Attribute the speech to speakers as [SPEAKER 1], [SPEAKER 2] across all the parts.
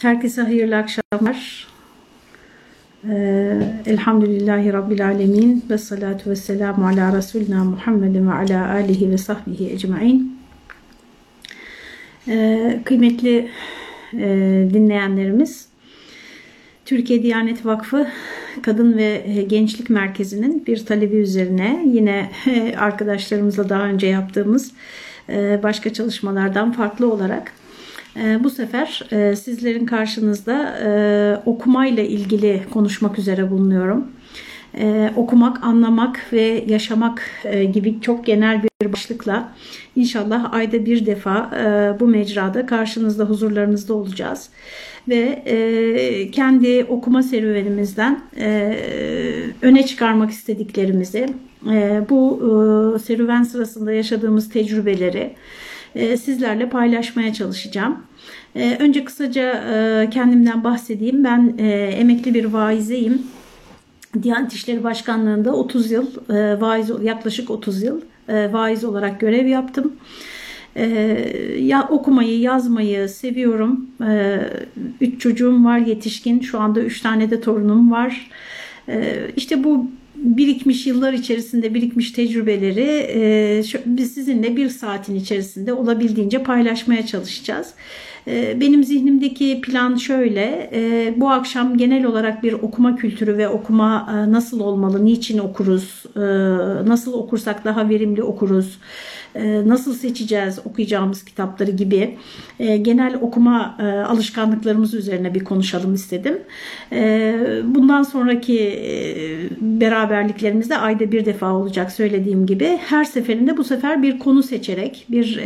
[SPEAKER 1] Herkese hayırlı akşamlar. Ee, Elhamdülillahi Rabbil Alemin ve salatu ve selamu ala Resulina Muhammedin ve ala alihi ve sahbihi ecmain. Ee, kıymetli e, dinleyenlerimiz, Türkiye Diyanet Vakfı Kadın ve Gençlik Merkezi'nin bir talebi üzerine yine arkadaşlarımızla daha önce yaptığımız e, başka çalışmalardan farklı olarak e, bu sefer e, sizlerin karşınızda okumayla ilgili konuşmak üzere bulunuyorum. Okumak, anlamak ve yaşamak gibi çok genel bir başlıkla inşallah ayda bir defa bu mecrada karşınızda huzurlarınızda olacağız ve e, kendi okuma serüvenimizden e, öne çıkarmak istediklerimizi, e, bu e, serüven sırasında yaşadığımız tecrübeleri e, sizlerle paylaşmaya çalışacağım. E, önce kısaca e, kendimden bahsedeyim. Ben e, emekli bir vaizeyim. Diyanet İşleri Başkanlığı'nda 30 yıl, e, vaiz, yaklaşık 30 yıl e, vaiz olarak görev yaptım. Ee, ya okumayı, yazmayı seviyorum. Ee, üç çocuğum var yetişkin. Şu anda üç tane de torunum var. Ee, işte bu birikmiş yıllar içerisinde birikmiş tecrübeleri e, biz sizinle bir saatin içerisinde olabildiğince paylaşmaya çalışacağız. E, benim zihnimdeki plan şöyle, e, bu akşam genel olarak bir okuma kültürü ve okuma e, nasıl olmalı, niçin okuruz, e, nasıl okursak daha verimli okuruz, nasıl seçeceğiz okuyacağımız kitapları gibi genel okuma alışkanlıklarımız üzerine bir konuşalım istedim. Bundan sonraki beraberliklerimizde ayda bir defa olacak söylediğim gibi. Her seferinde bu sefer bir konu seçerek bir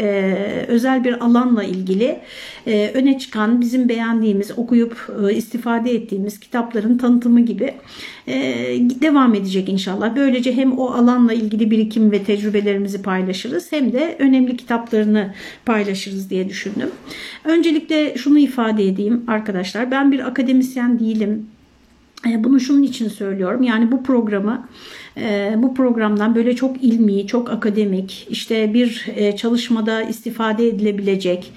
[SPEAKER 1] özel bir alanla ilgili öne çıkan bizim beğendiğimiz okuyup istifade ettiğimiz kitapların tanıtımı gibi devam edecek inşallah. Böylece hem o alanla ilgili birikim ve tecrübelerimizi paylaşırız hem de önemli kitaplarını paylaşırız diye düşündüm. Öncelikle şunu ifade edeyim arkadaşlar. Ben bir akademisyen değilim. E, bunu şunun için söylüyorum. Yani bu programı e, bu programdan böyle çok ilmi, çok akademik, işte bir e, çalışmada istifade edilebilecek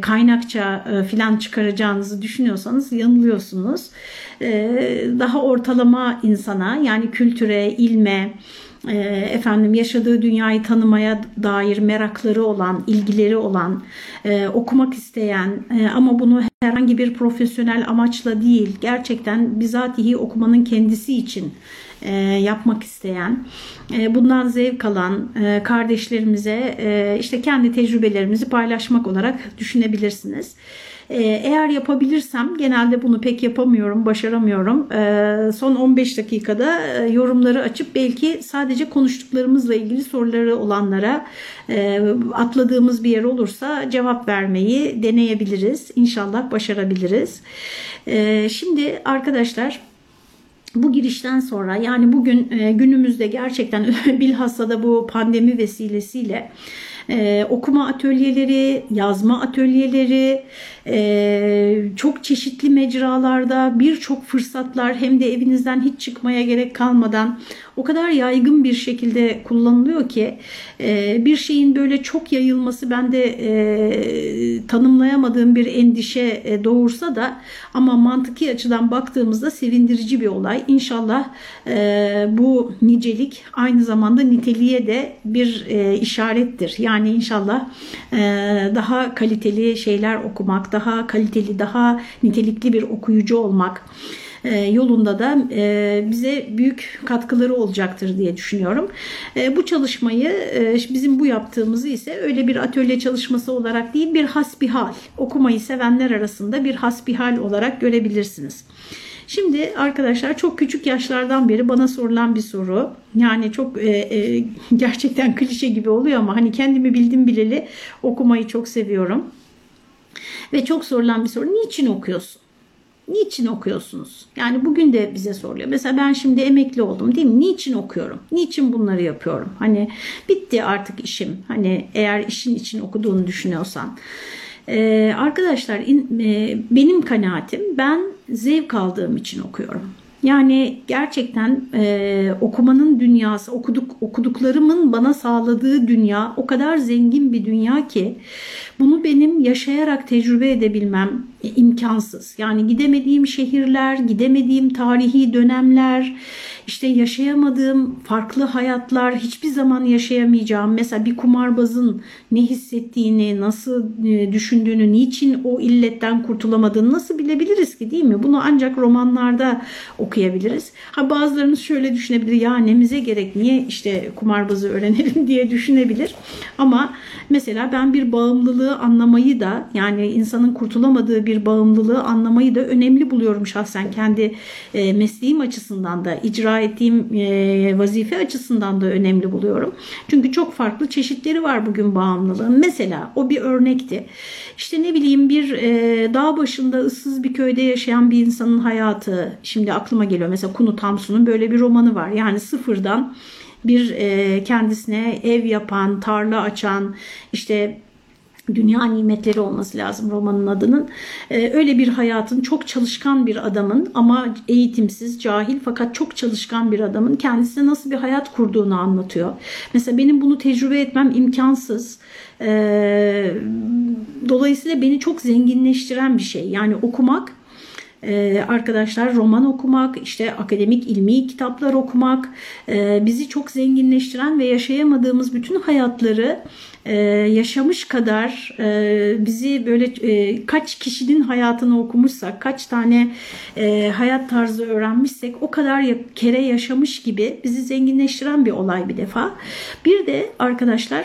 [SPEAKER 1] kaynakça filan çıkaracağınızı düşünüyorsanız yanılıyorsunuz. Daha ortalama insana yani kültüre, ilme, efendim yaşadığı dünyayı tanımaya dair merakları olan, ilgileri olan, e, okumak isteyen e, ama bunu herhangi bir profesyonel amaçla değil, gerçekten bizatihi okumanın kendisi için e, yapmak isteyen, e, bundan zevk alan e, kardeşlerimize e, işte kendi tecrübelerimizi paylaşmak olarak düşünebilirsiniz. Ee, eğer yapabilirsem genelde bunu pek yapamıyorum, başaramıyorum. Ee, son 15 dakikada e, yorumları açıp belki sadece konuştuklarımızla ilgili soruları olanlara e, atladığımız bir yer olursa cevap vermeyi deneyebiliriz. İnşallah başarabiliriz. Ee, şimdi arkadaşlar bu girişten sonra yani bugün e, günümüzde gerçekten bilhassa da bu pandemi vesilesiyle ee, okuma atölyeleri, yazma atölyeleri, e, çok çeşitli mecralarda birçok fırsatlar hem de evinizden hiç çıkmaya gerek kalmadan o kadar yaygın bir şekilde kullanılıyor ki e, bir şeyin böyle çok yayılması bende e, tanımlayamadığım bir endişe e, doğursa da ama mantıki açıdan baktığımızda sevindirici bir olay. İnşallah bu nicelik aynı zamanda niteliğe de bir e, işarettir. Yani inşallah daha kaliteli şeyler okumak, daha kaliteli, daha nitelikli bir okuyucu olmak e, yolunda da e, bize büyük katkıları olacaktır diye düşünüyorum. E, bu çalışmayı bizim bu yaptığımızı ise öyle bir atölye çalışması olarak değil bir hasbihal okumayı sevenler arasında bir hasbihal olarak görebilirsiniz. Şimdi arkadaşlar çok küçük yaşlardan beri bana sorulan bir soru. Yani çok e, e, gerçekten klişe gibi oluyor ama hani kendimi bildim bileli okumayı çok seviyorum. Ve çok sorulan bir soru. Niçin okuyorsun? Niçin okuyorsunuz? Yani bugün de bize soruluyor. Mesela ben şimdi emekli oldum değil mi? Niçin okuyorum? Niçin bunları yapıyorum? Hani bitti artık işim. Hani eğer işin için okuduğunu düşünüyorsan. Ee, arkadaşlar in, e, benim kanaatim ben zevk aldığım için okuyorum. Yani gerçekten e, okumanın dünyası, okuduk okuduklarımın bana sağladığı dünya o kadar zengin bir dünya ki bunu benim yaşayarak tecrübe edebilmem e, imkansız. Yani gidemediğim şehirler, gidemediğim tarihi dönemler, işte yaşayamadığım farklı hayatlar, hiçbir zaman yaşayamayacağım. Mesela bir kumarbazın ne hissettiğini, nasıl e, düşündüğünü, niçin o illetten kurtulamadığını nasıl bilebiliriz ki değil mi? Bunu ancak romanlarda okuyabiliriz. Ha bazılarınız şöyle düşünebilir ya nemize gerek niye işte kumarbazı öğrenelim diye düşünebilir. Ama mesela ben bir bağımlılığı anlamayı da yani insanın kurtulamadığı bir bağımlılığı anlamayı da önemli buluyorum şahsen kendi e, mesleğim açısından da icra ettiğim e, vazife açısından da önemli buluyorum. Çünkü çok farklı çeşitleri var bugün bağımlılığın. Mesela o bir örnekti. İşte ne bileyim bir e, dağ başında ıssız bir köyde yaşayan bir insanın hayatı şimdi aklıma geliyor. Mesela Kunu Tamsun'un böyle bir romanı var. Yani sıfırdan bir e, kendisine ev yapan, tarla açan, işte Dünya nimetleri olması lazım romanın adının. Ee, öyle bir hayatın çok çalışkan bir adamın ama eğitimsiz, cahil fakat çok çalışkan bir adamın kendisine nasıl bir hayat kurduğunu anlatıyor. Mesela benim bunu tecrübe etmem imkansız. Ee, dolayısıyla beni çok zenginleştiren bir şey. Yani okumak ee, arkadaşlar roman okumak, işte akademik ilmi kitaplar okumak e, bizi çok zenginleştiren ve yaşayamadığımız bütün hayatları e, yaşamış kadar e, bizi böyle kaç kişinin hayatını okumuşsak, kaç tane hayat tarzı öğrenmişsek o kadar kere yaşamış gibi bizi zenginleştiren bir olay bir defa. Bir de arkadaşlar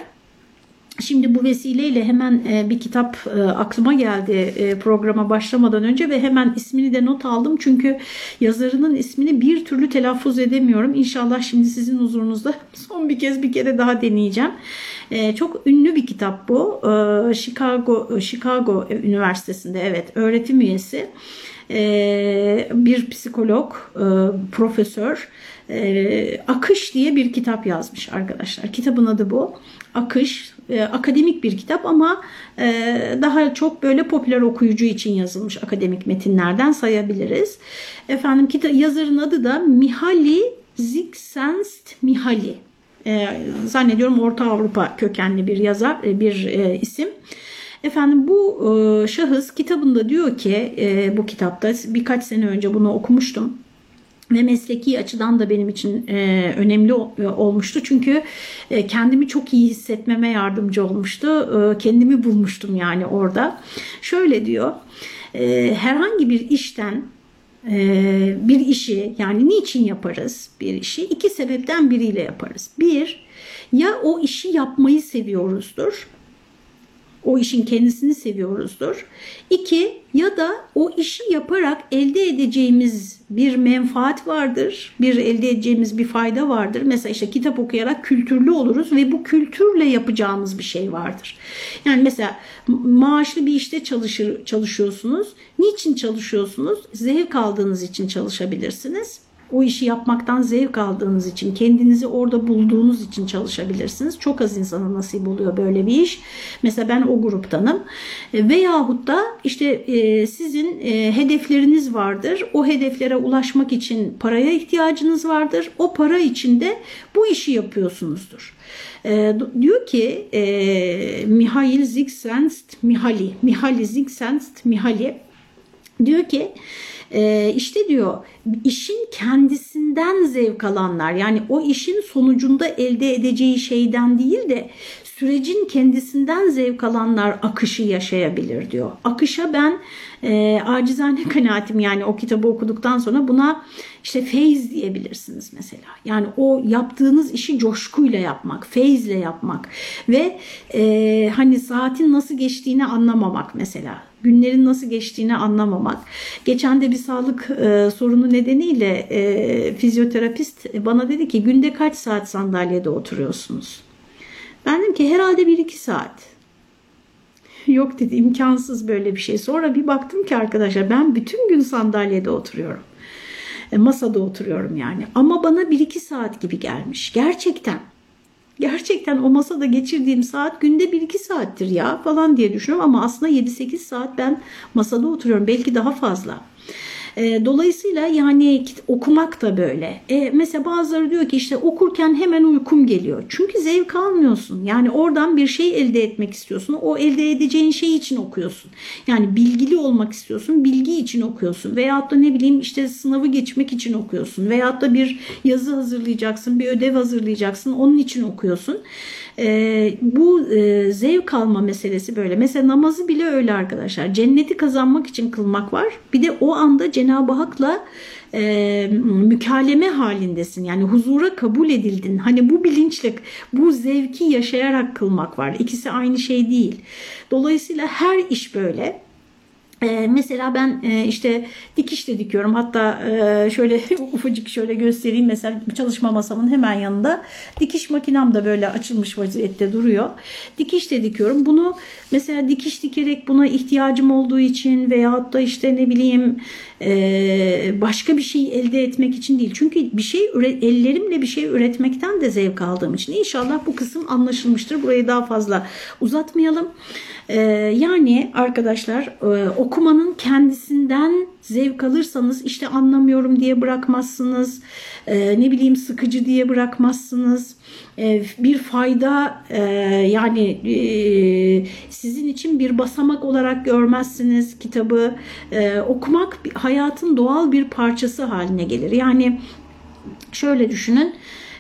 [SPEAKER 1] Şimdi bu vesileyle hemen e, bir kitap e, aklıma geldi e, programa başlamadan önce ve hemen ismini de not aldım. Çünkü yazarının ismini bir türlü telaffuz edemiyorum. İnşallah şimdi sizin huzurunuzda son bir kez bir kere daha deneyeceğim. Çok ünlü bir kitap bu. Chicago Chicago Üniversitesi'nde evet öğretim üyesi bir psikolog, profesör Akış diye bir kitap yazmış arkadaşlar. Kitabın adı bu. Akış e, akademik bir kitap ama e, daha çok böyle popüler okuyucu için yazılmış akademik metinlerden sayabiliriz. Efendim kitap yazarın adı da Mihaly Csikszentmihalyi. E, zannediyorum Orta Avrupa kökenli bir yazar, e, bir e, isim. Efendim bu e, şahıs kitabında diyor ki e, bu kitapta birkaç sene önce bunu okumuştum ve mesleki açıdan da benim için e, önemli e, olmuştu. Çünkü e, kendimi çok iyi hissetmeme yardımcı olmuştu. E, kendimi bulmuştum yani orada. Şöyle diyor, e, herhangi bir işten e, bir işi yani niçin yaparız bir işi? İki sebepten biriyle yaparız. Bir, ya o işi yapmayı seviyoruzdur o işin kendisini seviyoruzdur. İki ya da o işi yaparak elde edeceğimiz bir menfaat vardır. Bir elde edeceğimiz bir fayda vardır. Mesela işte kitap okuyarak kültürlü oluruz ve bu kültürle yapacağımız bir şey vardır. Yani mesela maaşlı bir işte çalışır, çalışıyorsunuz. Niçin çalışıyorsunuz? Zevk aldığınız için çalışabilirsiniz o işi yapmaktan zevk aldığınız için, kendinizi orada bulduğunuz için çalışabilirsiniz. Çok az insana nasip oluyor böyle bir iş. Mesela ben o gruptanım. E, veyahut da işte e, sizin e, hedefleriniz vardır. O hedeflere ulaşmak için paraya ihtiyacınız vardır. O para için de bu işi yapıyorsunuzdur. diyor ki Mihail Csikszentmihalyi, Mihail Csikszentmihalyi diyor ki e, işte diyor işin kendisinden zevk alanlar yani o işin sonucunda elde edeceği şeyden değil de sürecin kendisinden zevk alanlar akışı yaşayabilir diyor. Akışa ben e, acizane kanaatim yani o kitabı okuduktan sonra buna işte feyz diyebilirsiniz mesela. Yani o yaptığınız işi coşkuyla yapmak, feyzle yapmak ve e, hani saatin nasıl geçtiğini anlamamak mesela. Günlerin nasıl geçtiğini anlamamak. Geçen de bir sağlık e, sorunu nedeniyle e, fizyoterapist bana dedi ki günde kaç saat sandalyede oturuyorsunuz? Ben dedim ki herhalde 1-2 saat. Yok dedi imkansız böyle bir şey. Sonra bir baktım ki arkadaşlar ben bütün gün sandalyede oturuyorum. E, masada oturuyorum yani. Ama bana 1-2 saat gibi gelmiş. Gerçekten. Gerçekten o masada geçirdiğim saat günde 1-2 saattir ya falan diye düşünüyorum. Ama aslında 7-8 saat ben masada oturuyorum. Belki daha fazla. E, dolayısıyla yani okumak da böyle. E, mesela bazıları diyor ki işte okurken hemen uykum geliyor. Çünkü zevk almıyorsun. Yani oradan bir şey elde etmek istiyorsun. O elde edeceğin şey için okuyorsun. Yani bilgili olmak istiyorsun. Bilgi için okuyorsun. Veyahut da ne bileyim işte sınavı geçmek için okuyorsun. Veyahut da bir yazı hazırlayacaksın. Bir ödev hazırlayacaksın. Onun için okuyorsun. E, bu e, zevk alma meselesi böyle. Mesela namazı bile öyle arkadaşlar. Cenneti kazanmak için kılmak var. Bir de o anda Cenab-ı Hak'la e, mükaleme halindesin. Yani huzura kabul edildin. Hani bu bilinçle bu zevki yaşayarak kılmak var. İkisi aynı şey değil. Dolayısıyla her iş böyle. Ee, mesela ben e, işte dikiş de dikiyorum. Hatta e, şöyle ufacık şöyle göstereyim. Mesela çalışma masamın hemen yanında dikiş makinem de böyle açılmış vaziyette duruyor. Dikiş de dikiyorum. Bunu mesela dikiş dikerek buna ihtiyacım olduğu için veyahut da işte ne bileyim e, başka bir şey elde etmek için değil. Çünkü bir şey ellerimle bir şey üretmekten de zevk aldığım için. İnşallah bu kısım anlaşılmıştır. Burayı daha fazla uzatmayalım. Ee, yani arkadaşlar e, okumanın kendisinden zevk alırsanız işte anlamıyorum diye bırakmazsınız. E, ne bileyim sıkıcı diye bırakmazsınız. E, bir fayda yani sizin için bir basamak olarak görmezsiniz kitabı. E, okumak hayatın doğal bir parçası haline gelir. Yani şöyle düşünün.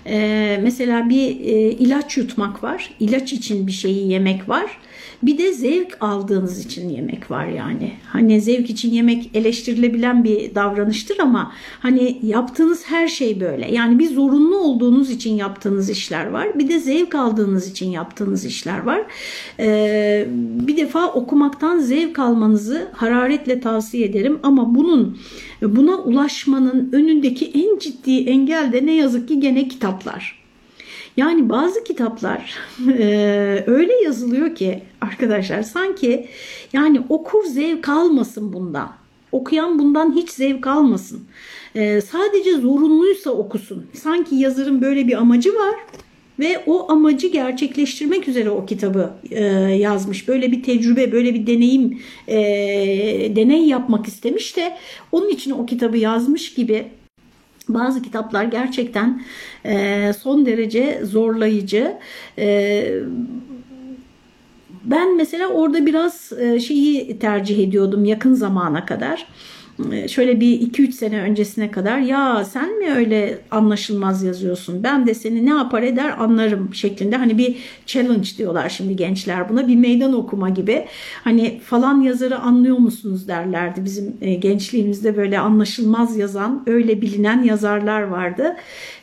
[SPEAKER 1] Ee, mesela bir e, ilaç yutmak var. İlaç için bir şeyi yemek var. Bir de zevk aldığınız için yemek var yani. Hani zevk için yemek eleştirilebilen bir davranıştır ama hani yaptığınız her şey böyle. Yani bir zorunlu olduğunuz için yaptığınız işler var. Bir de zevk aldığınız için yaptığınız işler var. Ee, bir defa okumaktan zevk almanızı hararetle tavsiye ederim ama bunun buna ulaşmanın önündeki en ciddi engel de ne yazık ki gene kitaplar. Yani bazı kitaplar e, öyle yazılıyor ki arkadaşlar sanki yani okur zevk almasın bundan. Okuyan bundan hiç zevk almasın. E, sadece zorunluysa okusun. Sanki yazarın böyle bir amacı var ve o amacı gerçekleştirmek üzere o kitabı e, yazmış. Böyle bir tecrübe, böyle bir deneyim, e, deney yapmak istemiş de onun için o kitabı yazmış gibi bazı kitaplar gerçekten e, son derece zorlayıcı. E, ben mesela orada biraz e, şeyi tercih ediyordum yakın zamana kadar. Ee, şöyle bir 2-3 sene öncesine kadar ya sen mi öyle anlaşılmaz yazıyorsun? Ben de seni ne yapar eder anlarım şeklinde hani bir challenge diyorlar şimdi gençler buna bir meydan okuma gibi. Hani falan yazarı anlıyor musunuz? derlerdi. Bizim e, gençliğimizde böyle anlaşılmaz yazan öyle bilinen yazarlar vardı.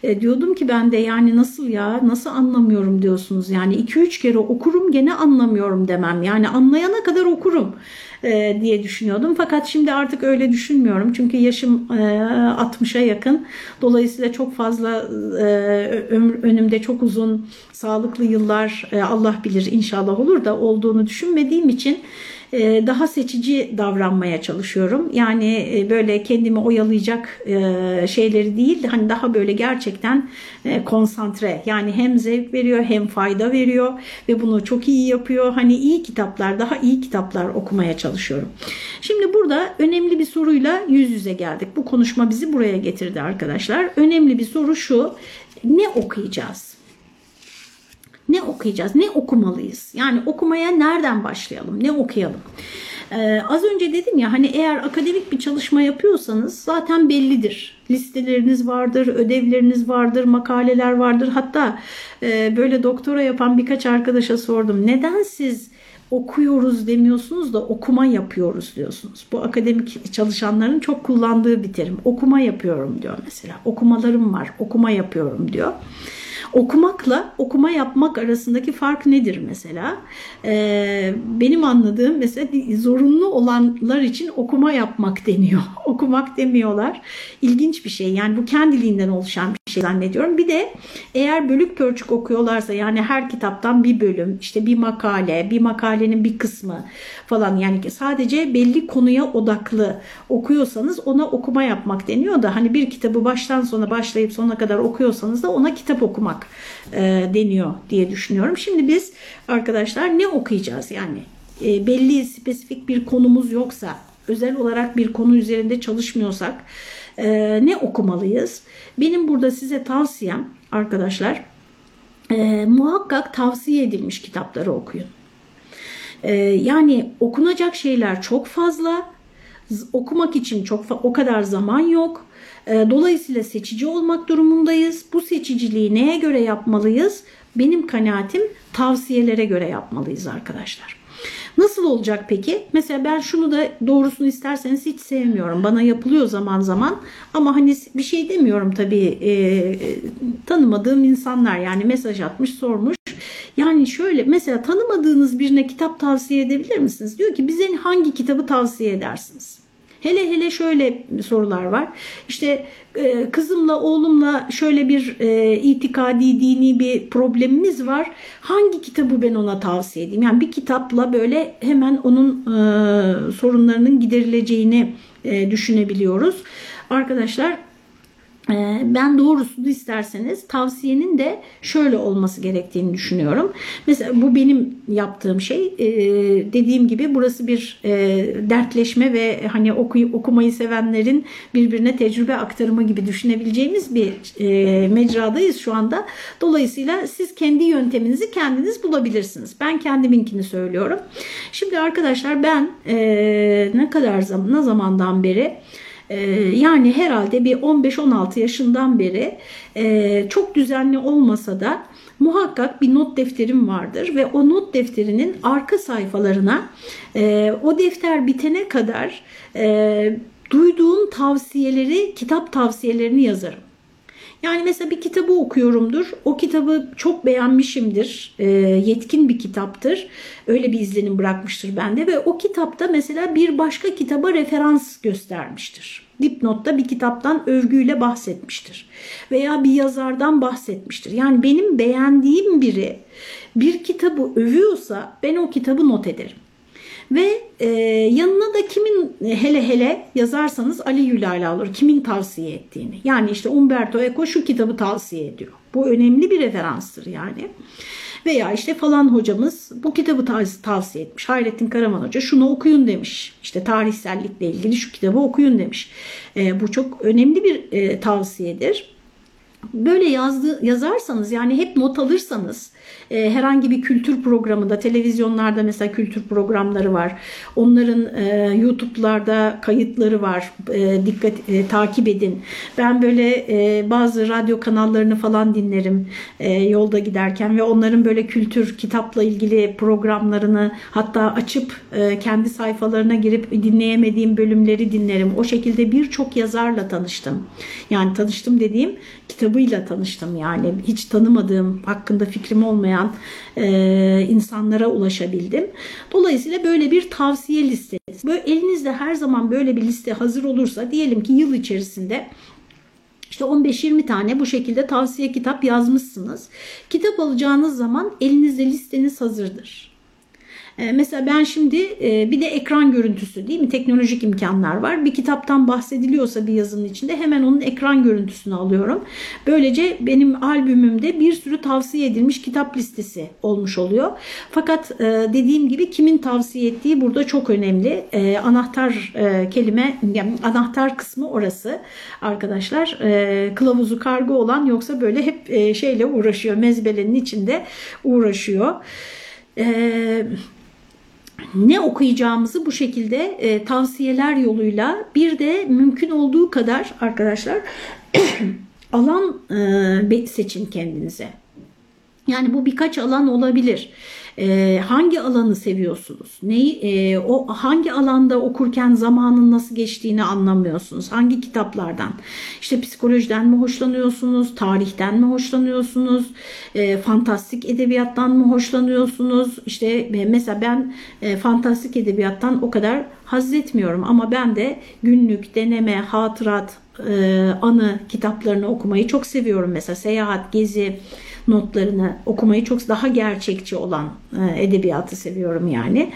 [SPEAKER 1] E, diyordum ki ben de yani nasıl ya? Nasıl anlamıyorum diyorsunuz? Yani 2-3 kere okurum gene anlamıyorum demem. Yani anlayana kadar okurum e, diye düşünüyordum. Fakat şimdi artık öyle düşünmüyorum. Çünkü yaşım e, 60'a yakın. Dolayısıyla çok fazla e, önümde çok uzun sağlıklı yıllar e, Allah bilir inşallah olur da olduğunu düşünmediğim için e, daha seçici davranmaya çalışıyorum. Yani e, böyle kendimi oyalayacak e, şeyleri değil hani daha böyle gerçekten konsantre yani hem zevk veriyor hem fayda veriyor ve bunu çok iyi yapıyor. Hani iyi kitaplar daha iyi kitaplar okumaya çalışıyorum. Şimdi burada önemli bir soruyla yüz yüze geldik. Bu konuşma bizi buraya getirdi arkadaşlar. Önemli bir soru şu ne okuyacağız? Ne okuyacağız? Ne okumalıyız? Yani okumaya nereden başlayalım? Ne okuyalım? Ee, az önce dedim ya hani eğer akademik bir çalışma yapıyorsanız zaten bellidir. Listeleriniz vardır, ödevleriniz vardır, makaleler vardır. Hatta e, böyle doktora yapan birkaç arkadaşa sordum. Neden siz okuyoruz demiyorsunuz da okuma yapıyoruz diyorsunuz. Bu akademik çalışanların çok kullandığı bir terim. Okuma yapıyorum diyor mesela. Okumalarım var, okuma yapıyorum diyor. Okumakla okuma yapmak arasındaki fark nedir mesela? Ee, benim anladığım mesela zorunlu olanlar için okuma yapmak deniyor. Okumak demiyorlar. İlginç bir şey. Yani bu kendiliğinden oluşan bir şey zannediyorum. Bir de eğer bölük pörçük okuyorlarsa yani her kitaptan bir bölüm, işte bir makale, bir makalenin bir kısmı falan yani sadece belli konuya odaklı okuyorsanız ona okuma yapmak deniyor da hani bir kitabı baştan sona başlayıp sona kadar okuyorsanız da ona kitap okumak e, deniyor diye düşünüyorum. Şimdi biz arkadaşlar ne okuyacağız yani e, belli spesifik bir konumuz yoksa özel olarak bir konu üzerinde çalışmıyorsak e, ne okumalıyız? Benim burada size tavsiyem arkadaşlar e, muhakkak tavsiye edilmiş kitapları okuyun. E, yani okunacak şeyler çok fazla. Okumak için çok o kadar zaman yok. E, dolayısıyla seçici olmak durumundayız. Bu seçiciliği neye göre yapmalıyız? Benim kanaatim tavsiyelere göre yapmalıyız arkadaşlar. Nasıl olacak peki? Mesela ben şunu da doğrusunu isterseniz hiç sevmiyorum. Bana yapılıyor zaman zaman ama hani bir şey demiyorum tabii e, tanımadığım insanlar yani mesaj atmış sormuş. Yani şöyle mesela tanımadığınız birine kitap tavsiye edebilir misiniz? Diyor ki bize hangi kitabı tavsiye edersiniz? Hele hele şöyle sorular var. İşte e, kızımla oğlumla şöyle bir e, itikadi dini bir problemimiz var. Hangi kitabı ben ona tavsiye edeyim? Yani bir kitapla böyle hemen onun e, sorunlarının giderileceğini düşünebiliyoruz. Arkadaşlar ben doğrusunu isterseniz tavsiyenin de şöyle olması gerektiğini düşünüyorum. Mesela bu benim yaptığım şey. Ee, dediğim gibi burası bir e, dertleşme ve hani okumayı sevenlerin birbirine tecrübe aktarımı gibi düşünebileceğimiz bir mecradayız şu anda. Dolayısıyla siz kendi yönteminizi kendiniz bulabilirsiniz. Ben kendiminkini söylüyorum. Şimdi arkadaşlar ben ne kadar zaman, ne zamandan beri ee, yani herhalde bir 15-16 yaşından beri e, çok düzenli olmasa da muhakkak bir not defterim vardır ve o not defterinin arka sayfalarına e, o defter bitene kadar e, duyduğum tavsiyeleri, kitap tavsiyelerini yazarım. Yani mesela bir kitabı okuyorumdur. O kitabı çok beğenmişimdir. E, yetkin bir kitaptır. Öyle bir izlenim bırakmıştır bende ve o kitapta mesela bir başka kitaba referans göstermiştir. Dipnotta bir kitaptan övgüyle bahsetmiştir. Veya bir yazardan bahsetmiştir. Yani benim beğendiğim biri bir kitabı övüyorsa ben o kitabı not ederim. Ve e, yanına da kimin hele hele yazarsanız Ali Yülal alır. Kimin tavsiye ettiğini. Yani işte Umberto Eco şu kitabı tavsiye ediyor. Bu önemli bir referanstır yani. Veya işte falan hocamız bu kitabı tavsiye etmiş. Hayrettin Karaman Hoca şunu okuyun demiş. İşte tarihsellikle ilgili şu kitabı okuyun demiş. E, bu çok önemli bir e, tavsiyedir. Böyle yazdı, yazarsanız yani hep not alırsanız e, herhangi bir kültür programında televizyonlarda mesela kültür programları var. Onların e, YouTube'larda kayıtları var. E, dikkat e, takip edin. Ben böyle e, bazı radyo kanallarını falan dinlerim e, yolda giderken ve onların böyle kültür kitapla ilgili programlarını hatta açıp e, kendi sayfalarına girip dinleyemediğim bölümleri dinlerim. O şekilde birçok yazarla tanıştım. Yani tanıştım dediğim kitabıyla tanıştım yani hiç tanımadığım hakkında fikrim olmayan e, insanlara ulaşabildim. Dolayısıyla böyle bir tavsiye listesi. Böyle elinizde her zaman böyle bir liste hazır olursa diyelim ki yıl içerisinde işte 15-20 tane bu şekilde tavsiye kitap yazmışsınız. Kitap alacağınız zaman elinizde listeniz hazırdır. Ee, mesela ben şimdi e, bir de ekran görüntüsü değil mi? Teknolojik imkanlar var. Bir kitaptan bahsediliyorsa bir yazının içinde hemen onun ekran görüntüsünü alıyorum. Böylece benim albümümde bir sürü tavsiye edilmiş kitap listesi olmuş oluyor. Fakat e, dediğim gibi kimin tavsiye ettiği burada çok önemli. E, anahtar kelime, yani anahtar kısmı orası arkadaşlar. Kılavuzu kargo olan yoksa böyle hep şeyle uğraşıyor. Mezbelenin içinde uğraşıyor. Eee ne okuyacağımızı bu şekilde e, tavsiyeler yoluyla bir de mümkün olduğu kadar arkadaşlar alan e, seçin kendinize. Yani bu birkaç alan olabilir. E, hangi alanı seviyorsunuz? Neyi, e, o hangi alanda okurken zamanın nasıl geçtiğini anlamıyorsunuz? Hangi kitaplardan? İşte psikolojiden mi hoşlanıyorsunuz? Tarihten mi hoşlanıyorsunuz? E, fantastik edebiyattan mı hoşlanıyorsunuz? İşte e, mesela ben e, fantastik edebiyattan o kadar haz etmiyorum ama ben de günlük, deneme, hatırat, e, anı kitaplarını okumayı çok seviyorum. Mesela seyahat, gezi, notlarını okumayı çok daha gerçekçi olan e, edebiyatı seviyorum yani.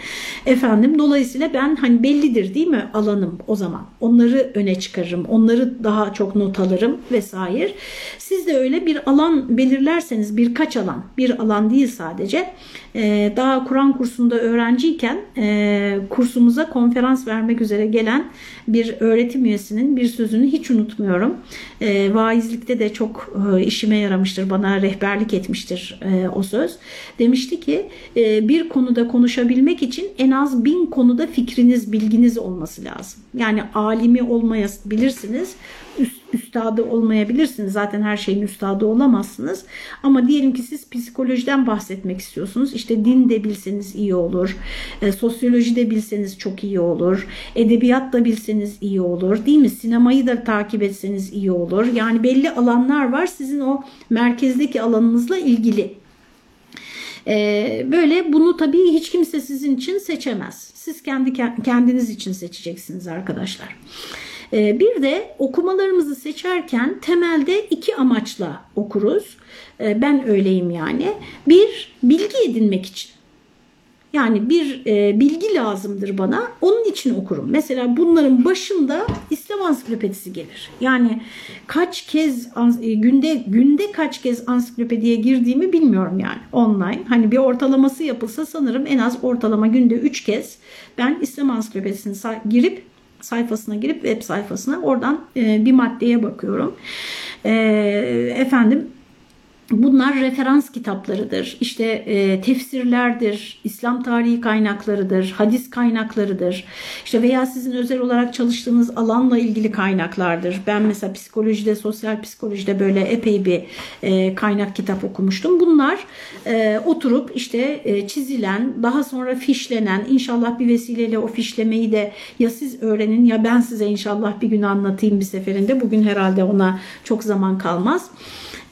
[SPEAKER 1] Efendim dolayısıyla ben hani bellidir değil mi alanım o zaman. Onları öne çıkarırım. Onları daha çok not alırım vesaire. Siz de öyle bir alan belirlerseniz birkaç alan bir alan değil sadece e, daha Kur'an kursunda öğrenciyken e, kursumuza konferans vermek üzere gelen bir öğretim üyesinin bir sözünü hiç unutmuyorum. E, vaizlikte de çok işime yaramıştır. Bana rehberlik etmiştir o söz. Demişti ki bir konuda konuşabilmek için en az bin konuda fikriniz, bilginiz olması lazım. Yani alimi olmayabilirsiniz üstadı olmayabilirsiniz. Zaten her şeyin üstadı olamazsınız. Ama diyelim ki siz psikolojiden bahsetmek istiyorsunuz. İşte din de bilseniz iyi olur. E, sosyoloji de bilseniz çok iyi olur. Edebiyat da bilseniz iyi olur. Değil mi? Sinemayı da takip etseniz iyi olur. Yani belli alanlar var sizin o merkezdeki alanınızla ilgili. E, böyle bunu tabii hiç kimse sizin için seçemez. Siz kendi kendiniz için seçeceksiniz arkadaşlar. Ee, bir de okumalarımızı seçerken temelde iki amaçla okuruz. Ee, ben öyleyim yani. Bir, bilgi edinmek için. Yani bir e, bilgi lazımdır bana. Onun için okurum. Mesela bunların başında İslam ansiklopedisi gelir. Yani kaç kez e, günde günde kaç kez ansiklopediye girdiğimi bilmiyorum yani online. Hani bir ortalaması yapılsa sanırım en az ortalama günde 3 kez ben İslam ansiklopedisine girip sayfasına girip web sayfasına oradan e, bir maddeye bakıyorum. E, efendim Bunlar referans kitaplarıdır, işte e, tefsirlerdir, İslam tarihi kaynaklarıdır, hadis kaynaklarıdır. İşte veya sizin özel olarak çalıştığınız alanla ilgili kaynaklardır. Ben mesela psikolojide, sosyal psikolojide böyle epey bir e, kaynak kitap okumuştum. Bunlar e, oturup işte e, çizilen, daha sonra fişlenen, inşallah bir vesileyle o fişlemeyi de ya siz öğrenin ya ben size inşallah bir gün anlatayım bir seferinde. Bugün herhalde ona çok zaman kalmaz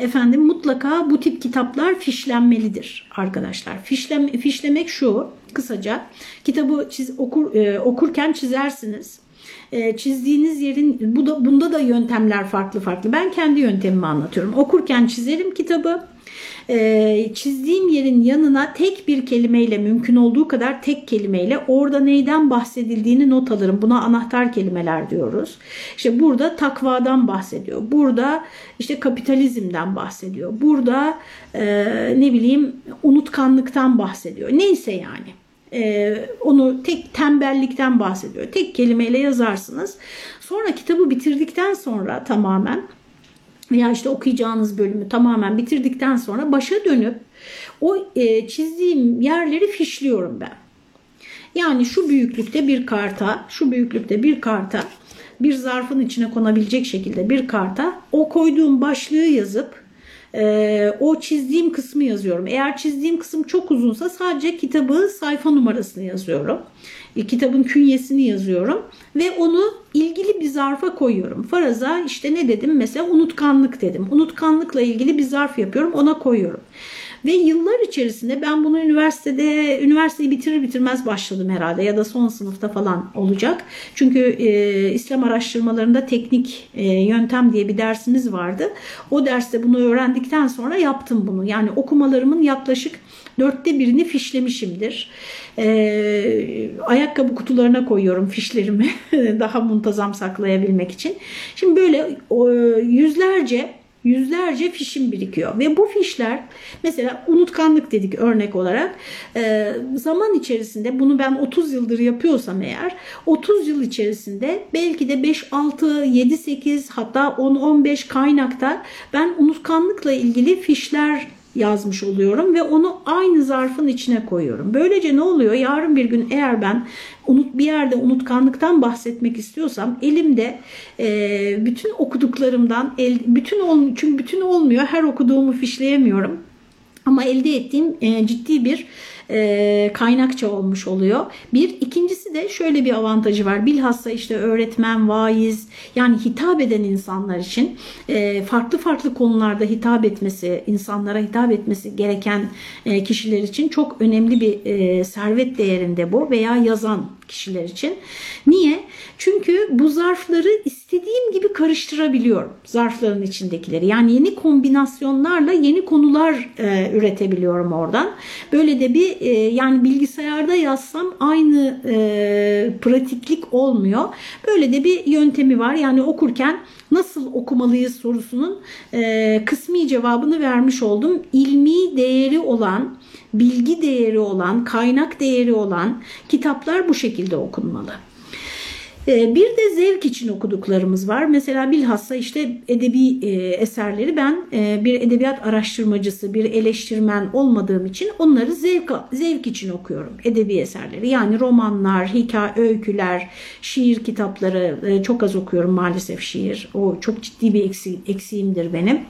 [SPEAKER 1] efendim mutlaka bu tip kitaplar fişlenmelidir arkadaşlar. Fişlem, fişlemek şu kısaca kitabı çiz, okur, e, okurken çizersiniz. E, çizdiğiniz yerin bu da, bunda da yöntemler farklı farklı. Ben kendi yöntemimi anlatıyorum. Okurken çizerim kitabı e, çizdiğim yerin yanına tek bir kelimeyle mümkün olduğu kadar tek kelimeyle orada neyden bahsedildiğini not alırım. Buna anahtar kelimeler diyoruz. İşte burada takvadan bahsediyor. Burada işte kapitalizmden bahsediyor. Burada e, ne bileyim unutkanlıktan bahsediyor. Neyse yani. Ee, onu tek tembellikten bahsediyor. Tek kelimeyle yazarsınız. Sonra kitabı bitirdikten sonra tamamen veya işte okuyacağınız bölümü tamamen bitirdikten sonra başa dönüp o e, çizdiğim yerleri fişliyorum ben. Yani şu büyüklükte bir karta, şu büyüklükte bir karta, bir zarfın içine konabilecek şekilde bir karta o koyduğum başlığı yazıp e, o çizdiğim kısmı yazıyorum. Eğer çizdiğim kısım çok uzunsa sadece kitabı sayfa numarasını yazıyorum. E, kitabın künyesini yazıyorum ve onu ilgili bir zarfa koyuyorum. Faraza işte ne dedim mesela unutkanlık dedim. Unutkanlıkla ilgili bir zarf yapıyorum ona koyuyorum. Ve yıllar içerisinde ben bunu üniversitede, üniversiteyi bitirir bitirmez başladım herhalde ya da son sınıfta falan olacak. Çünkü e, İslam araştırmalarında teknik e, yöntem diye bir dersimiz vardı. O derste bunu öğrendikten sonra yaptım bunu. Yani okumalarımın yaklaşık dörtte birini fişlemişimdir. E, ayakkabı kutularına koyuyorum fişlerimi daha muntazam saklayabilmek için. Şimdi böyle o, yüzlerce yüzlerce fişim birikiyor. Ve bu fişler mesela unutkanlık dedik örnek olarak e, zaman içerisinde bunu ben 30 yıldır yapıyorsam eğer 30 yıl içerisinde belki de 5 6 7 8 hatta 10 15 kaynakta ben unutkanlıkla ilgili fişler yazmış oluyorum ve onu aynı zarfın içine koyuyorum. Böylece ne oluyor? Yarın bir gün eğer ben unut bir yerde unutkanlıktan bahsetmek istiyorsam elimde e, bütün okuduklarımdan el, bütün ol, çünkü bütün olmuyor. Her okuduğumu fişleyemiyorum. Ama elde ettiğim e, ciddi bir e, kaynakça olmuş oluyor. Bir ikincisi de şöyle bir avantajı var. Bilhassa işte öğretmen, vaiz yani hitap eden insanlar için e, farklı farklı konularda hitap etmesi, insanlara hitap etmesi gereken e, kişiler için çok önemli bir e, servet değerinde bu veya yazan kişiler için. Niye? Çünkü bu zarfları istediğim gibi karıştırabiliyorum. Zarfların içindekileri. Yani yeni kombinasyonlarla yeni konular e, üretebiliyorum oradan. Böyle de bir e, yani bilgisayarda yazsam aynı e, pratiklik olmuyor. Böyle de bir yöntemi var. Yani okurken nasıl okumalıyız sorusunun e, kısmi cevabını vermiş oldum. İlmi değeri olan, bilgi değeri olan, kaynak değeri olan kitaplar bu şekilde okunmalı. Ee, bir de zevk için okuduklarımız var. Mesela bilhassa işte edebi e, eserleri ben e, bir edebiyat araştırmacısı, bir eleştirmen olmadığım için onları zevk zevk için okuyorum. Edebi eserleri yani romanlar, hikaye, öyküler, şiir kitapları e, çok az okuyorum maalesef şiir. O çok ciddi bir eksi, eksiğimdir benim.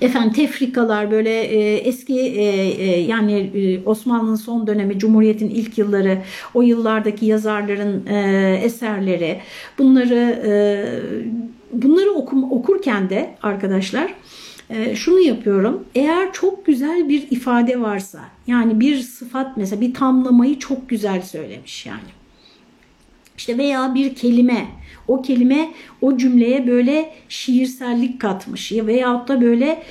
[SPEAKER 1] Efendim tefrikalar böyle e, eski e, e, yani e, Osmanlı'nın son dönemi, Cumhuriyet'in ilk yılları, o yıllardaki yazarların e, eserleri bunları e, bunları okum, okurken de arkadaşlar e, şunu yapıyorum. Eğer çok güzel bir ifade varsa yani bir sıfat mesela bir tamlamayı çok güzel söylemiş yani. İşte veya bir kelime o kelime o cümleye böyle şiirsellik katmış ya veyahut da böyle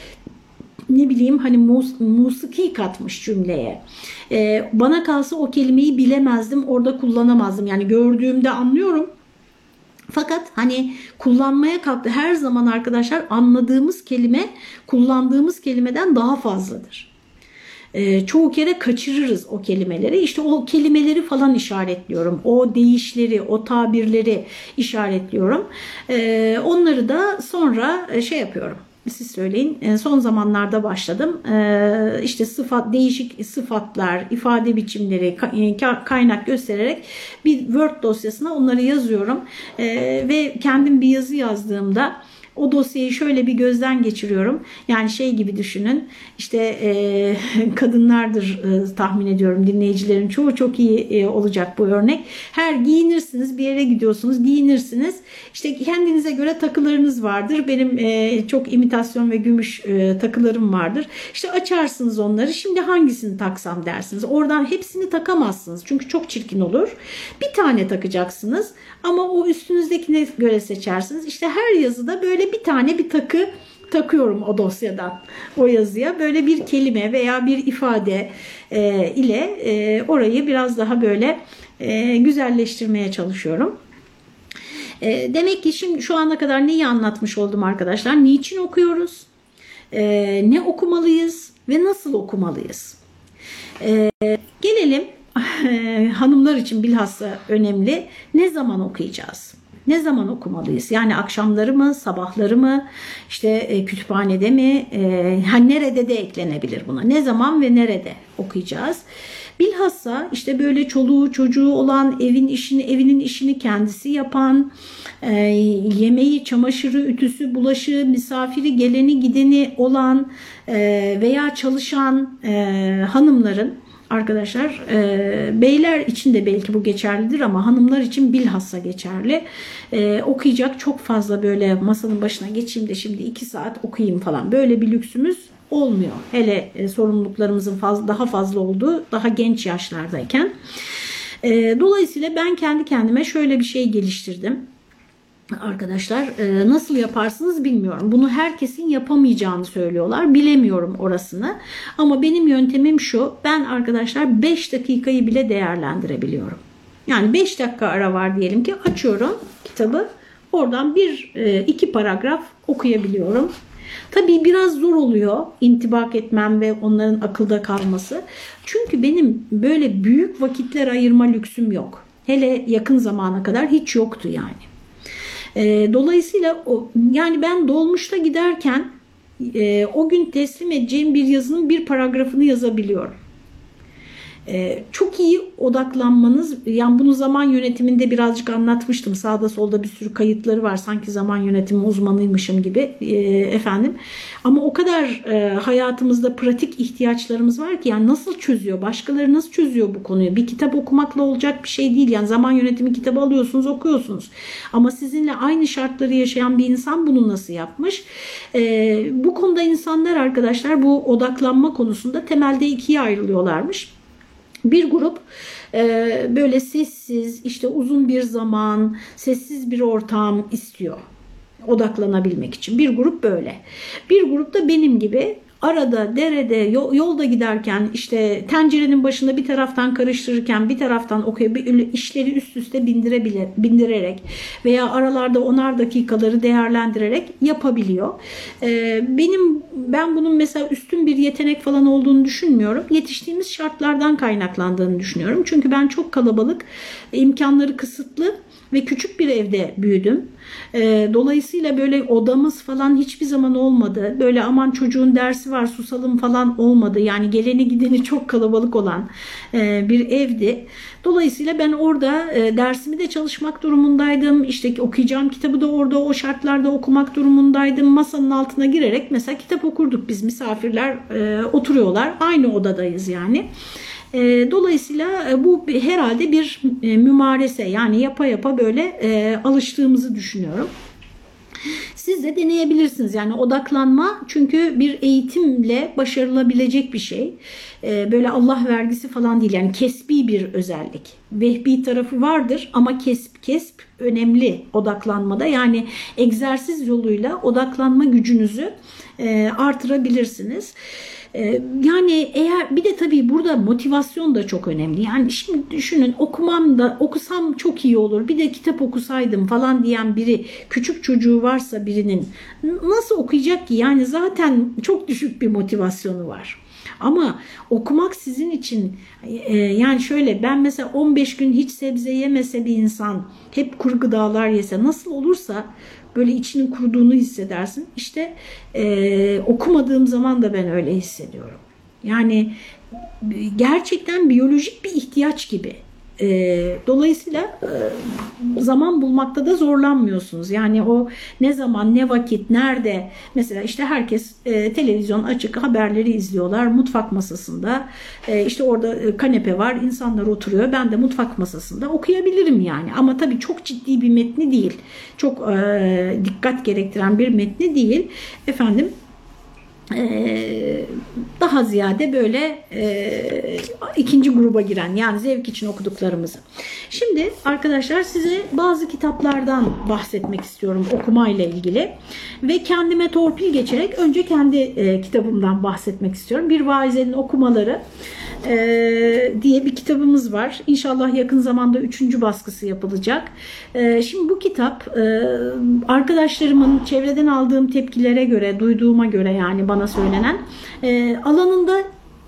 [SPEAKER 1] ne bileyim hani mus musiki katmış cümleye. Ee, bana kalsa o kelimeyi bilemezdim, orada kullanamazdım. Yani gördüğümde anlıyorum. Fakat hani kullanmaya kalktı her zaman arkadaşlar anladığımız kelime kullandığımız kelimeden daha fazladır e, çoğu kere kaçırırız o kelimeleri. İşte o kelimeleri falan işaretliyorum. O deyişleri, o tabirleri işaretliyorum. E, onları da sonra e, şey yapıyorum siz söyleyin. E, son zamanlarda başladım. E, işte sıfat, değişik sıfatlar, ifade biçimleri, kaynak göstererek bir Word dosyasına onları yazıyorum. Ve kendim bir yazı yazdığımda o dosyayı şöyle bir gözden geçiriyorum. Yani şey gibi düşünün işte e, kadınlardır e, tahmin ediyorum dinleyicilerin çoğu çok iyi e, olacak bu örnek. Her giyinirsiniz bir yere gidiyorsunuz giyinirsiniz. İşte kendinize göre takılarınız vardır. Benim e, çok imitasyon ve gümüş e, takılarım vardır. İşte açarsınız onları. Şimdi hangisini taksam dersiniz. Oradan hepsini takamazsınız. Çünkü çok çirkin olur. Bir tane takacaksınız ama o üstünüzdekine göre seçersiniz. İşte her yazıda böyle bir tane bir takı takıyorum o dosyadan o yazıya böyle bir kelime veya bir ifade e, ile e, orayı biraz daha böyle e, güzelleştirmeye çalışıyorum. E, demek ki şimdi şu ana kadar neyi anlatmış oldum arkadaşlar? Niçin okuyoruz? E, ne okumalıyız ve nasıl okumalıyız? E, gelelim hanımlar için bilhassa önemli. Ne zaman okuyacağız? Ne zaman okumalıyız? Yani akşamları mı, sabahları mı, işte e, kütüphanede mi, e, ha, nerede de eklenebilir buna. Ne zaman ve nerede okuyacağız? Bilhassa işte böyle çoluğu çocuğu olan evin işini evinin işini kendisi yapan e, yemeği çamaşırı ütüsü bulaşı misafiri geleni gideni olan e, veya çalışan e, hanımların arkadaşlar e, beyler için de belki bu geçerlidir ama hanımlar için bilhassa geçerli. E, okuyacak çok fazla böyle masanın başına geçeyim de şimdi iki saat okuyayım falan böyle bir lüksümüz olmuyor. Hele e, sorumluluklarımızın fazla, daha fazla olduğu daha genç yaşlardayken. E, dolayısıyla ben kendi kendime şöyle bir şey geliştirdim arkadaşlar e, nasıl yaparsınız bilmiyorum. Bunu herkesin yapamayacağını söylüyorlar. Bilemiyorum orasını. Ama benim yöntemim şu. Ben arkadaşlar 5 dakikayı bile değerlendirebiliyorum. Yani 5 dakika ara var diyelim ki açıyorum kitabı. Oradan bir e, iki paragraf okuyabiliyorum. Tabii biraz zor oluyor intibak etmem ve onların akılda kalması. Çünkü benim böyle büyük vakitler ayırma lüksüm yok. Hele yakın zamana kadar hiç yoktu yani. E, dolayısıyla yani ben dolmuşta giderken e, o gün teslim edeceğim bir yazının bir paragrafını yazabiliyorum. E, çok iyi odaklanmanız yani bunu zaman yönetiminde birazcık anlatmıştım. Sağda solda bir sürü kayıtları var. Sanki zaman yönetimi uzmanıymışım gibi e, efendim. Ama o kadar e, hayatımızda pratik ihtiyaçlarımız var ki yani nasıl çözüyor? Başkaları nasıl çözüyor bu konuyu? Bir kitap okumakla olacak bir şey değil. Yani zaman yönetimi kitabı alıyorsunuz, okuyorsunuz. Ama sizinle aynı şartları yaşayan bir insan bunu nasıl yapmış? E, bu konuda insanlar arkadaşlar bu odaklanma konusunda temelde ikiye ayrılıyorlarmış. Bir grup e, böyle sessiz, işte uzun bir zaman, sessiz bir ortam istiyor odaklanabilmek için. Bir grup böyle. Bir grup da benim gibi arada, derede, yolda giderken işte tencerenin başında bir taraftan karıştırırken bir taraftan okuyup işleri üst üste bindirebile, bindirerek veya aralarda onar dakikaları değerlendirerek yapabiliyor. Ee, benim ben bunun mesela üstün bir yetenek falan olduğunu düşünmüyorum. Yetiştiğimiz şartlardan kaynaklandığını düşünüyorum. Çünkü ben çok kalabalık, imkanları kısıtlı ve küçük bir evde büyüdüm. E, dolayısıyla böyle odamız falan hiçbir zaman olmadı. Böyle aman çocuğun dersi var susalım falan olmadı. Yani geleni gideni çok kalabalık olan e, bir evdi. Dolayısıyla ben orada e, dersimi de çalışmak durumundaydım. İşte okuyacağım kitabı da orada o şartlarda okumak durumundaydım. Masanın altına girerek mesela kitap okurduk biz misafirler e, oturuyorlar. Aynı odadayız yani. E, dolayısıyla e, bu herhalde bir e, mümarese yani yapa yapa böyle alıştığımızı düşünüyorum. Siz de deneyebilirsiniz. Yani odaklanma çünkü bir eğitimle başarılabilecek bir şey. Böyle Allah vergisi falan değil. Yani kesbi bir özellik. Vehbi tarafı vardır ama kesp kesp önemli odaklanmada. Yani egzersiz yoluyla odaklanma gücünüzü artırabilirsiniz. Ee, yani eğer bir de tabii burada motivasyon da çok önemli. Yani şimdi düşünün okumam da okusam çok iyi olur. Bir de kitap okusaydım falan diyen biri küçük çocuğu varsa birinin nasıl okuyacak ki? Yani zaten çok düşük bir motivasyonu var. Ama okumak sizin için e, yani şöyle ben mesela 15 gün hiç sebze yemese bir insan hep kuru gıdalar yese nasıl olursa böyle içinin kuruduğunu hissedersin. İşte e, okumadığım zaman da ben öyle hissediyorum. Yani gerçekten biyolojik bir ihtiyaç gibi. E, dolayısıyla e, zaman bulmakta da zorlanmıyorsunuz. Yani o ne zaman, ne vakit, nerede mesela işte herkes e, televizyon açık haberleri izliyorlar mutfak masasında. E, işte orada e, kanepe var, insanlar oturuyor. Ben de mutfak masasında okuyabilirim yani. Ama tabii çok ciddi bir metni değil. Çok e, dikkat gerektiren bir metni değil. Efendim ee, daha ziyade böyle e, ikinci gruba giren yani zevk için okuduklarımızı. Şimdi arkadaşlar size bazı kitaplardan bahsetmek istiyorum okumayla ilgili ve kendime torpil geçerek önce kendi e, kitabımdan bahsetmek istiyorum. Bir vaizenin okumaları e, diye bir kitabımız var. İnşallah yakın zamanda üçüncü baskısı yapılacak. E, şimdi bu kitap arkadaşlarımın çevreden aldığım tepkilere göre, duyduğuma göre yani bana söylenen e, alanında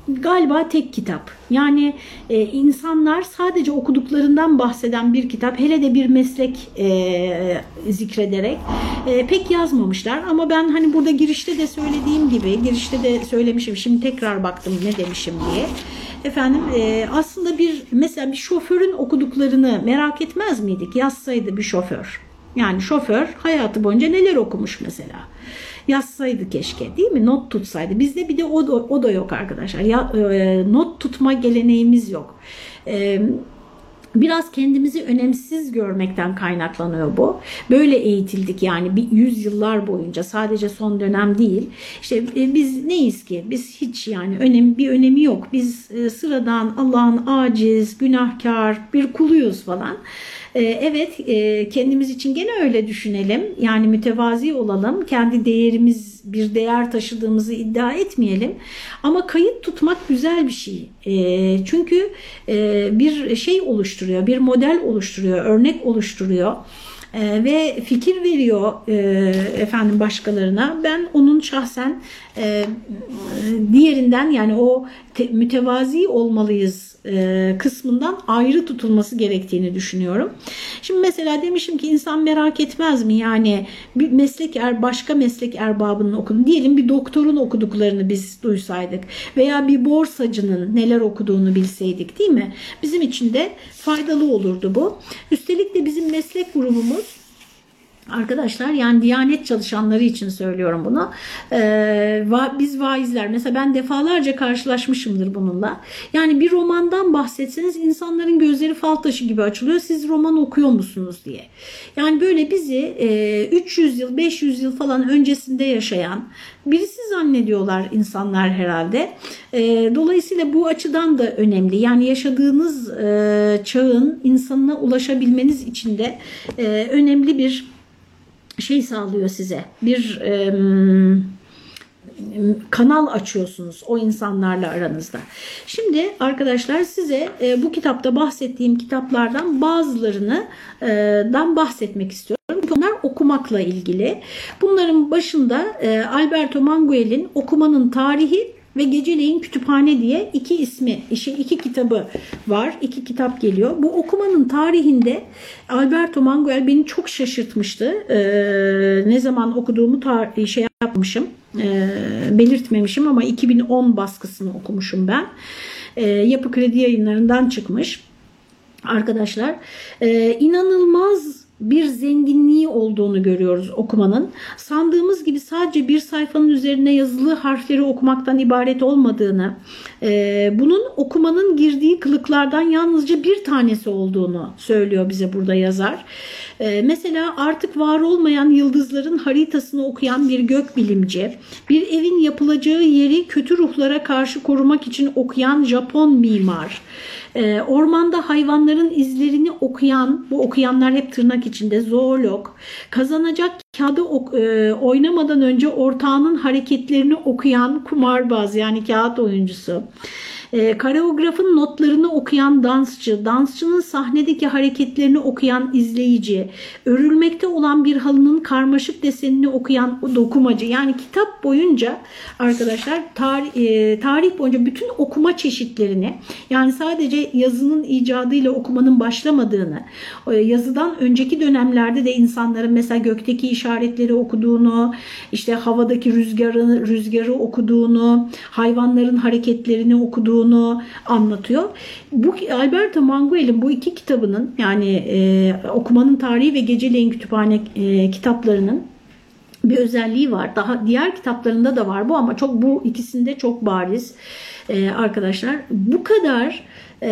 [SPEAKER 1] galiba tek kitap. Yani e, insanlar sadece okuduklarından bahseden bir kitap, hele de bir meslek e, zikrederek e, pek yazmamışlar. Ama ben hani burada girişte de söylediğim gibi, girişte de söylemişim, şimdi tekrar baktım ne demişim diye. Efendim e, aslında bir mesela bir şoförün okuduklarını merak etmez miydik? Yazsaydı bir şoför. Yani şoför hayatı boyunca neler okumuş mesela yazsaydı keşke değil mi? Not tutsaydı. Bizde bir de o da, o da yok arkadaşlar. Ya, e, not tutma geleneğimiz yok. E, Biraz kendimizi önemsiz görmekten kaynaklanıyor bu. Böyle eğitildik yani bir yüzyıllar boyunca sadece son dönem değil. İşte e, biz neyiz ki? Biz hiç yani önem bir önemi yok. Biz e, sıradan Allah'ın aciz, günahkar bir kuluyuz falan. Ee, evet e, kendimiz için gene öyle düşünelim. Yani mütevazi olalım. Kendi değerimiz bir değer taşıdığımızı iddia etmeyelim. Ama kayıt tutmak güzel bir şey. Ee, çünkü e, bir şey oluşturuyor, bir model oluşturuyor, örnek oluşturuyor e, ve fikir veriyor e, efendim başkalarına. Ben onun şahsen e, diğerinden yani o te, mütevazi olmalıyız e, kısmından ayrı tutulması gerektiğini düşünüyorum. Şimdi mesela demişim ki insan merak etmez mi yani bir meslek er başka meslek erbabının okuduğunu diyelim bir doktorun okuduklarını biz duysaydık veya bir borsacının neler okuduğunu bilseydik değil mi? Bizim için de faydalı olurdu bu. Üstelik de bizim meslek grubumuz Arkadaşlar yani Diyanet çalışanları için söylüyorum bunu. Ee, biz vaizler mesela ben defalarca karşılaşmışımdır bununla. Yani bir romandan bahsetseniz insanların gözleri fal taşı gibi açılıyor. Siz roman okuyor musunuz diye. Yani böyle bizi e, 300 yıl 500 yıl falan öncesinde yaşayan birisi zannediyorlar insanlar herhalde. E, dolayısıyla bu açıdan da önemli. Yani yaşadığınız e, çağın insanına ulaşabilmeniz için de e, önemli bir şey sağlıyor size. Bir e, kanal açıyorsunuz o insanlarla aranızda. Şimdi arkadaşlar size e, bu kitapta bahsettiğim kitaplardan bazılarını e, dan bahsetmek istiyorum. Onlar okumakla ilgili. Bunların başında e, Alberto Manguel'in Okumanın Tarihi ve Geceleyin Kütüphane diye iki ismi, iki kitabı var. İki kitap geliyor. Bu okumanın tarihinde Alberto Manguel beni çok şaşırtmıştı. Ee, ne zaman okuduğumu şey yapmışım, e, belirtmemişim ama 2010 baskısını okumuşum ben. E, Yapı Kredi yayınlarından çıkmış. Arkadaşlar e, inanılmaz bir zenginliği olduğunu görüyoruz okumanın. Sandığımız gibi sadece bir sayfanın üzerine yazılı harfleri okumaktan ibaret olmadığını, e, bunun okumanın girdiği kılıklardan yalnızca bir tanesi olduğunu söylüyor bize burada yazar. E, mesela artık var olmayan yıldızların haritasını okuyan bir gökbilimci, bir evin yapılacağı yeri kötü ruhlara karşı korumak için okuyan Japon mimar, e, ormanda hayvanların izlerini okuyan, bu okuyanlar hep tırnak içinde zoolog, kazanacak kağıdı e, oynamadan önce ortağının hareketlerini okuyan kumarbaz yani kağıt oyuncusu. E, kareografın notlarını okuyan dansçı, dansçının sahnedeki hareketlerini okuyan izleyici, örülmekte olan bir halının karmaşık desenini okuyan dokumacı. Yani kitap boyunca arkadaşlar tarih, e, tarih boyunca bütün okuma çeşitlerini yani sadece yazının icadıyla okumanın başlamadığını, e, yazıdan önceki dönemlerde de insanların mesela gökteki işaretleri okuduğunu, işte havadaki rüzgarı, rüzgarı okuduğunu, hayvanların hareketlerini okuduğunu, olduğunu anlatıyor. Bu Alberto Manguel'in bu iki kitabının yani e, okumanın tarihi ve geceleyin kütüphane e, kitaplarının bir özelliği var. Daha diğer kitaplarında da var bu ama çok bu ikisinde çok bariz ee, arkadaşlar. Bu kadar e,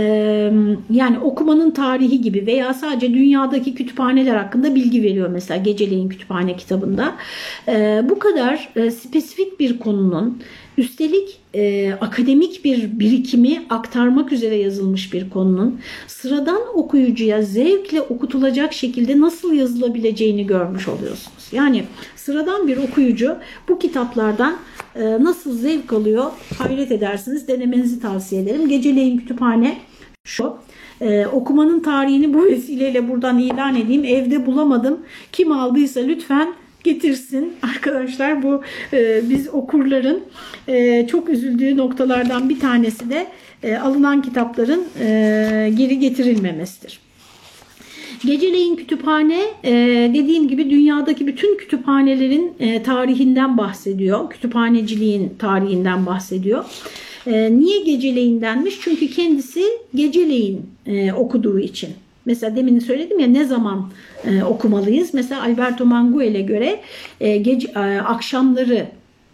[SPEAKER 1] yani okumanın tarihi gibi veya sadece dünyadaki kütüphaneler hakkında bilgi veriyor mesela Geceleyin Kütüphane kitabında. E, bu kadar e, spesifik bir konunun Üstelik e, akademik bir birikimi aktarmak üzere yazılmış bir konunun sıradan okuyucuya zevkle okutulacak şekilde nasıl yazılabileceğini görmüş oluyorsunuz. Yani sıradan bir okuyucu bu kitaplardan e, nasıl zevk alıyor hayret edersiniz. Denemenizi tavsiye ederim. Geceleyin kütüphane şu. Ee, okumanın tarihini bu vesileyle buradan ilan edeyim. Evde bulamadım. Kim aldıysa lütfen getirsin arkadaşlar. Bu e, biz okurların e, çok üzüldüğü noktalardan bir tanesi de e, alınan kitapların e, geri getirilmemesidir. Geceleyin kütüphane e, dediğim gibi dünyadaki bütün kütüphanelerin e, tarihinden bahsediyor. Kütüphaneciliğin tarihinden bahsediyor. E, niye geceleyin denmiş? Çünkü kendisi geceleyin okuduğu için. Mesela demin söyledim ya ne zaman e, okumalıyız? Mesela Alberto Manguel'e göre e, gece, e, akşamları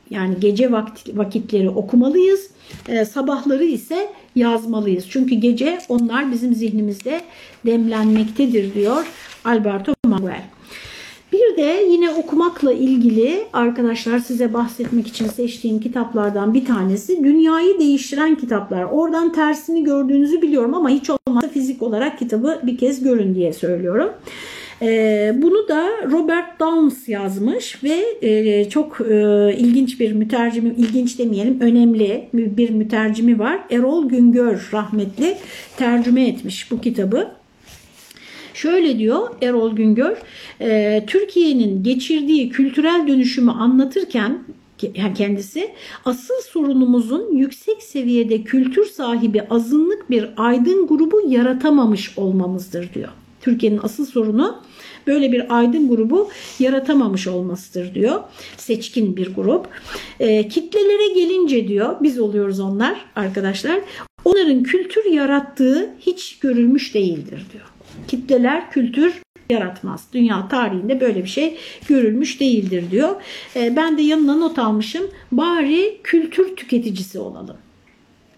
[SPEAKER 1] yani gece vakti, vakitleri okumalıyız. E, sabahları ise yazmalıyız. Çünkü gece onlar bizim zihnimizde demlenmektedir diyor Alberto Manguel. Bir de yine okumakla ilgili arkadaşlar size bahsetmek için seçtiğim kitaplardan bir tanesi dünyayı değiştiren kitaplar. Oradan tersini gördüğünüzü biliyorum ama hiç olmazsa fizik olarak kitabı bir kez görün diye söylüyorum. Ee, bunu da Robert Downs yazmış ve e, çok e, ilginç bir mütercimi, ilginç demeyelim önemli bir mütercimi var. Erol Güngör rahmetli tercüme etmiş bu kitabı. Şöyle diyor Erol Güngör, e, Türkiye'nin geçirdiği kültürel dönüşümü anlatırken kendisi asıl sorunumuzun yüksek seviyede kültür sahibi azınlık bir aydın grubu yaratamamış olmamızdır diyor. Türkiye'nin asıl sorunu böyle bir aydın grubu yaratamamış olmasıdır diyor. Seçkin bir grup. E, kitlelere gelince diyor biz oluyoruz onlar arkadaşlar. Onların kültür yarattığı hiç görülmüş değildir diyor. Kitleler kültür yaratmaz. Dünya tarihinde böyle bir şey görülmüş değildir diyor. E, ben de yanına not almışım. Bari kültür tüketicisi olalım.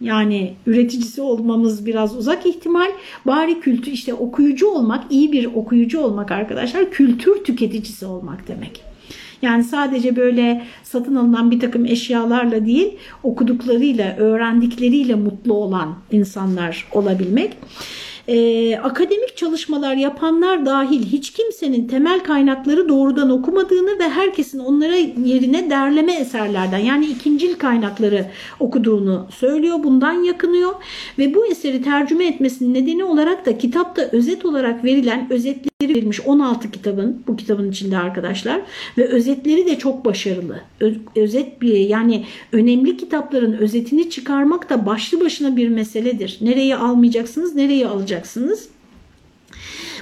[SPEAKER 1] Yani üreticisi olmamız biraz uzak ihtimal. Bari kültür işte okuyucu olmak, iyi bir okuyucu olmak arkadaşlar kültür tüketicisi olmak demek. Yani sadece böyle satın alınan bir takım eşyalarla değil, okuduklarıyla, öğrendikleriyle mutlu olan insanlar olabilmek e, akademik çalışmalar yapanlar dahil hiç kimsenin temel kaynakları doğrudan okumadığını ve herkesin onlara yerine derleme eserlerden yani ikincil kaynakları okuduğunu söylüyor. Bundan yakınıyor ve bu eseri tercüme etmesinin nedeni olarak da kitapta özet olarak verilen özetleri verilmiş 16 kitabın bu kitabın içinde arkadaşlar ve özetleri de çok başarılı. Özet bir yani önemli kitapların özetini çıkarmak da başlı başına bir meseledir. Nereyi almayacaksınız, nereyi alacaksınız?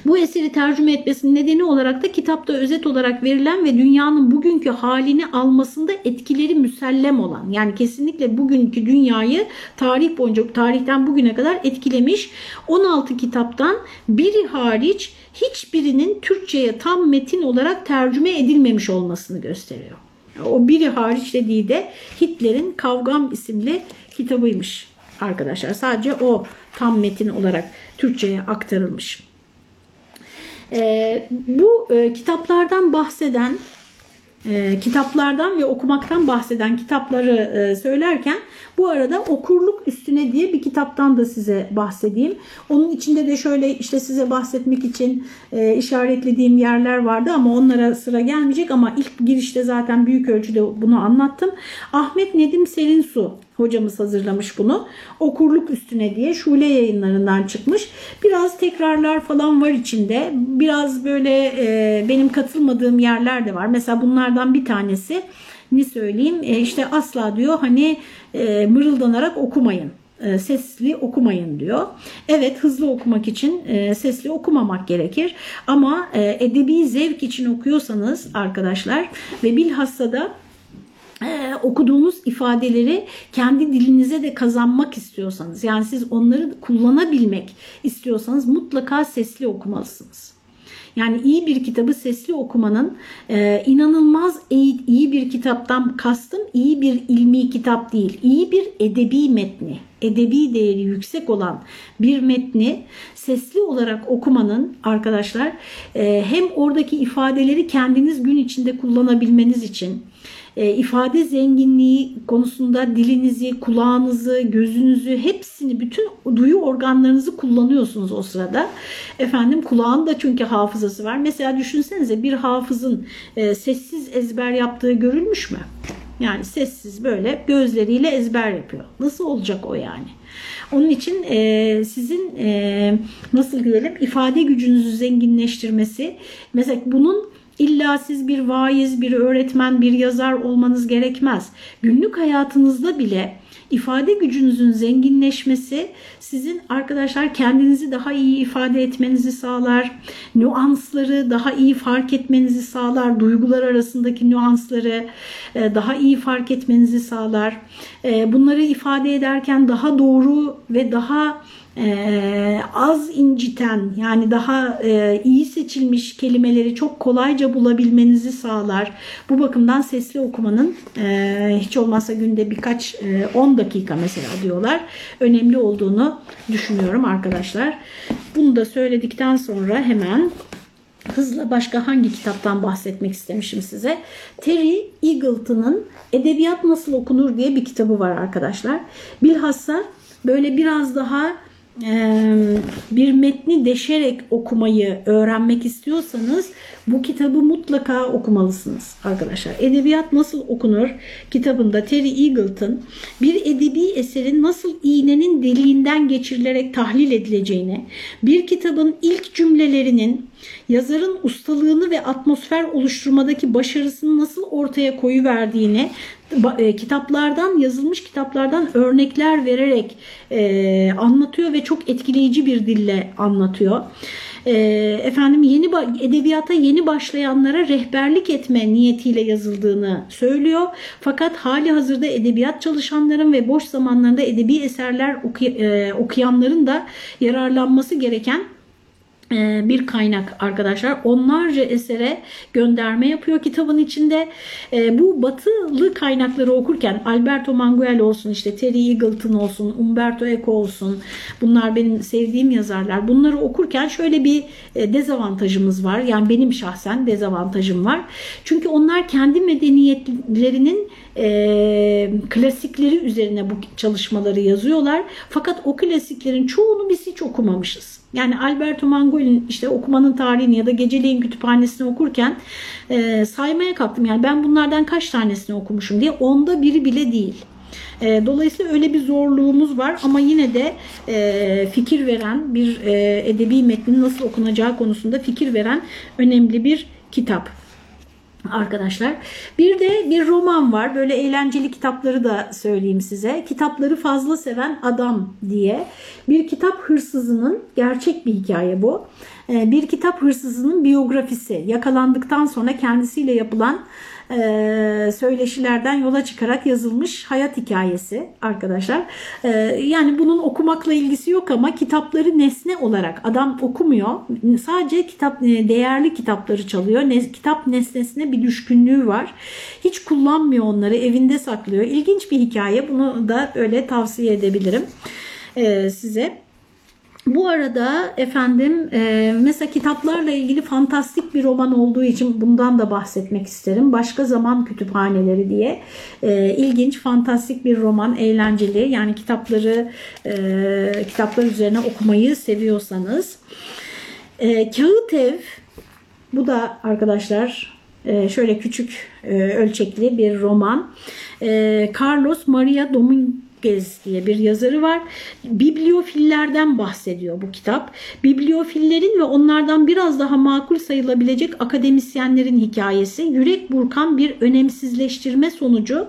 [SPEAKER 1] Bu eseri tercüme etmesinin nedeni olarak da kitapta özet olarak verilen ve dünyanın bugünkü halini almasında etkileri müsellem olan yani kesinlikle bugünkü dünyayı tarih boyunca tarihten bugüne kadar etkilemiş 16 kitaptan biri hariç hiçbirinin Türkçe'ye tam metin olarak tercüme edilmemiş olmasını gösteriyor. O biri hariç dediği de Hitler'in Kavgam isimli kitabıymış arkadaşlar. Sadece o tam metin olarak Türkçe'ye aktarılmış. E, bu e, kitaplardan bahseden e, kitaplardan ve okumaktan bahseden kitapları e, söylerken bu arada okurluk üstüne diye bir kitaptan da size bahsedeyim. Onun içinde de şöyle işte size bahsetmek için e, işaretlediğim yerler vardı ama onlara sıra gelmeyecek ama ilk girişte zaten büyük ölçüde bunu anlattım. Ahmet Nedim Serinsu hocamız hazırlamış bunu. Okurluk üstüne diye Şule yayınlarından çıkmış. Biraz tekrarlar falan var içinde. Biraz böyle e, benim katılmadığım yerler de var. Mesela bunlardan bir tanesi ne söyleyeyim e, işte asla diyor hani e, mırıldanarak okumayın e, sesli okumayın diyor. Evet hızlı okumak için e, sesli okumamak gerekir ama e, edebi zevk için okuyorsanız arkadaşlar ve bilhassa da ee, okuduğunuz ifadeleri kendi dilinize de kazanmak istiyorsanız yani siz onları kullanabilmek istiyorsanız mutlaka sesli okumalısınız. Yani iyi bir kitabı sesli okumanın e, inanılmaz iyi, iyi bir kitaptan kastım iyi bir ilmi kitap değil. İyi bir edebi metni, edebi değeri yüksek olan bir metni sesli olarak okumanın arkadaşlar e, hem oradaki ifadeleri kendiniz gün içinde kullanabilmeniz için e, ifade zenginliği konusunda dilinizi, kulağınızı, gözünüzü hepsini bütün duyu organlarınızı kullanıyorsunuz o sırada. Efendim kulağın da çünkü hafızası var. Mesela düşünsenize bir hafızın e, sessiz ezber yaptığı görülmüş mü? Yani sessiz böyle gözleriyle ezber yapıyor. Nasıl olacak o yani? Onun için e, sizin e, nasıl diyelim ifade gücünüzü zenginleştirmesi mesela bunun İlla siz bir vaiz, bir öğretmen, bir yazar olmanız gerekmez. Günlük hayatınızda bile ifade gücünüzün zenginleşmesi sizin arkadaşlar kendinizi daha iyi ifade etmenizi sağlar. Nüansları daha iyi fark etmenizi sağlar. Duygular arasındaki nüansları e, daha iyi fark etmenizi sağlar. E, bunları ifade ederken daha doğru ve daha e, az inciten yani daha e, iyi seçilmiş kelimeleri çok kolayca bulabilmenizi sağlar. Bu bakımdan sesli okumanın e, hiç olmazsa günde birkaç e, 10 dakika mesela diyorlar önemli olduğunu düşünüyorum arkadaşlar. Bunu da söyledikten sonra hemen hızla başka hangi kitaptan bahsetmek istemişim size. Terry Eagleton'ın Edebiyat Nasıl Okunur diye bir kitabı var arkadaşlar. Bilhassa böyle biraz daha bir metni deşerek okumayı öğrenmek istiyorsanız bu kitabı mutlaka okumalısınız arkadaşlar. Edebiyat Nasıl Okunur kitabında Terry Eagleton bir edebi eserin nasıl iğnenin deliğinden geçirilerek tahlil edileceğini, bir kitabın ilk cümlelerinin yazarın ustalığını ve atmosfer oluşturmadaki başarısını nasıl ortaya koyu verdiğini e, kitaplardan yazılmış kitaplardan örnekler vererek e, anlatıyor ve çok etkileyici bir dille anlatıyor. E, efendim yeni edebiyata yeni başlayanlara rehberlik etme niyetiyle yazıldığını söylüyor. Fakat hali hazırda edebiyat çalışanların ve boş zamanlarında edebi eserler e, okuyanların da yararlanması gereken bir kaynak arkadaşlar. Onlarca esere gönderme yapıyor kitabın içinde. E, bu batılı kaynakları okurken Alberto Manguel olsun, işte Terry Eagleton olsun, Umberto Eco olsun. Bunlar benim sevdiğim yazarlar. Bunları okurken şöyle bir e, dezavantajımız var. Yani benim şahsen dezavantajım var. Çünkü onlar kendi medeniyetlerinin e, klasikleri üzerine bu çalışmaları yazıyorlar. Fakat o klasiklerin çoğunu biz hiç okumamışız. Yani Alberto Manguel'in işte okumanın tarihini ya da geceliğin kütüphanesini okurken e, saymaya kalktım. Yani ben bunlardan kaç tanesini okumuşum diye onda biri bile değil. E, dolayısıyla öyle bir zorluğumuz var ama yine de e, fikir veren bir e, edebi metnin nasıl okunacağı konusunda fikir veren önemli bir kitap arkadaşlar. Bir de bir roman var. Böyle eğlenceli kitapları da söyleyeyim size. Kitapları fazla seven adam diye. Bir kitap hırsızının gerçek bir hikaye bu. Ee, bir kitap hırsızının biyografisi. Yakalandıktan sonra kendisiyle yapılan e, söyleşilerden yola çıkarak yazılmış hayat hikayesi arkadaşlar. E, yani bunun okumakla ilgisi yok ama kitapları nesne olarak adam okumuyor. Sadece kitap e, değerli kitapları çalıyor. Kitap nesnesine bir düşkünlüğü var. Hiç kullanmıyor onları. Evinde saklıyor. İlginç bir hikaye. Bunu da öyle tavsiye edebilirim e, size. Bu arada efendim e, mesela kitaplarla ilgili fantastik bir roman olduğu için bundan da bahsetmek isterim. Başka Zaman Kütüphaneleri diye e, ilginç fantastik bir roman, eğlenceli. Yani kitapları e, kitaplar üzerine okumayı seviyorsanız. E, Kağıt Ev bu da arkadaşlar e, şöyle küçük e, ölçekli bir roman. E, Carlos Maria Dominguez Gez diye bir yazarı var. Bibliofillerden bahsediyor bu kitap. Bibliofillerin ve onlardan biraz daha makul sayılabilecek akademisyenlerin hikayesi yürek burkan bir önemsizleştirme sonucu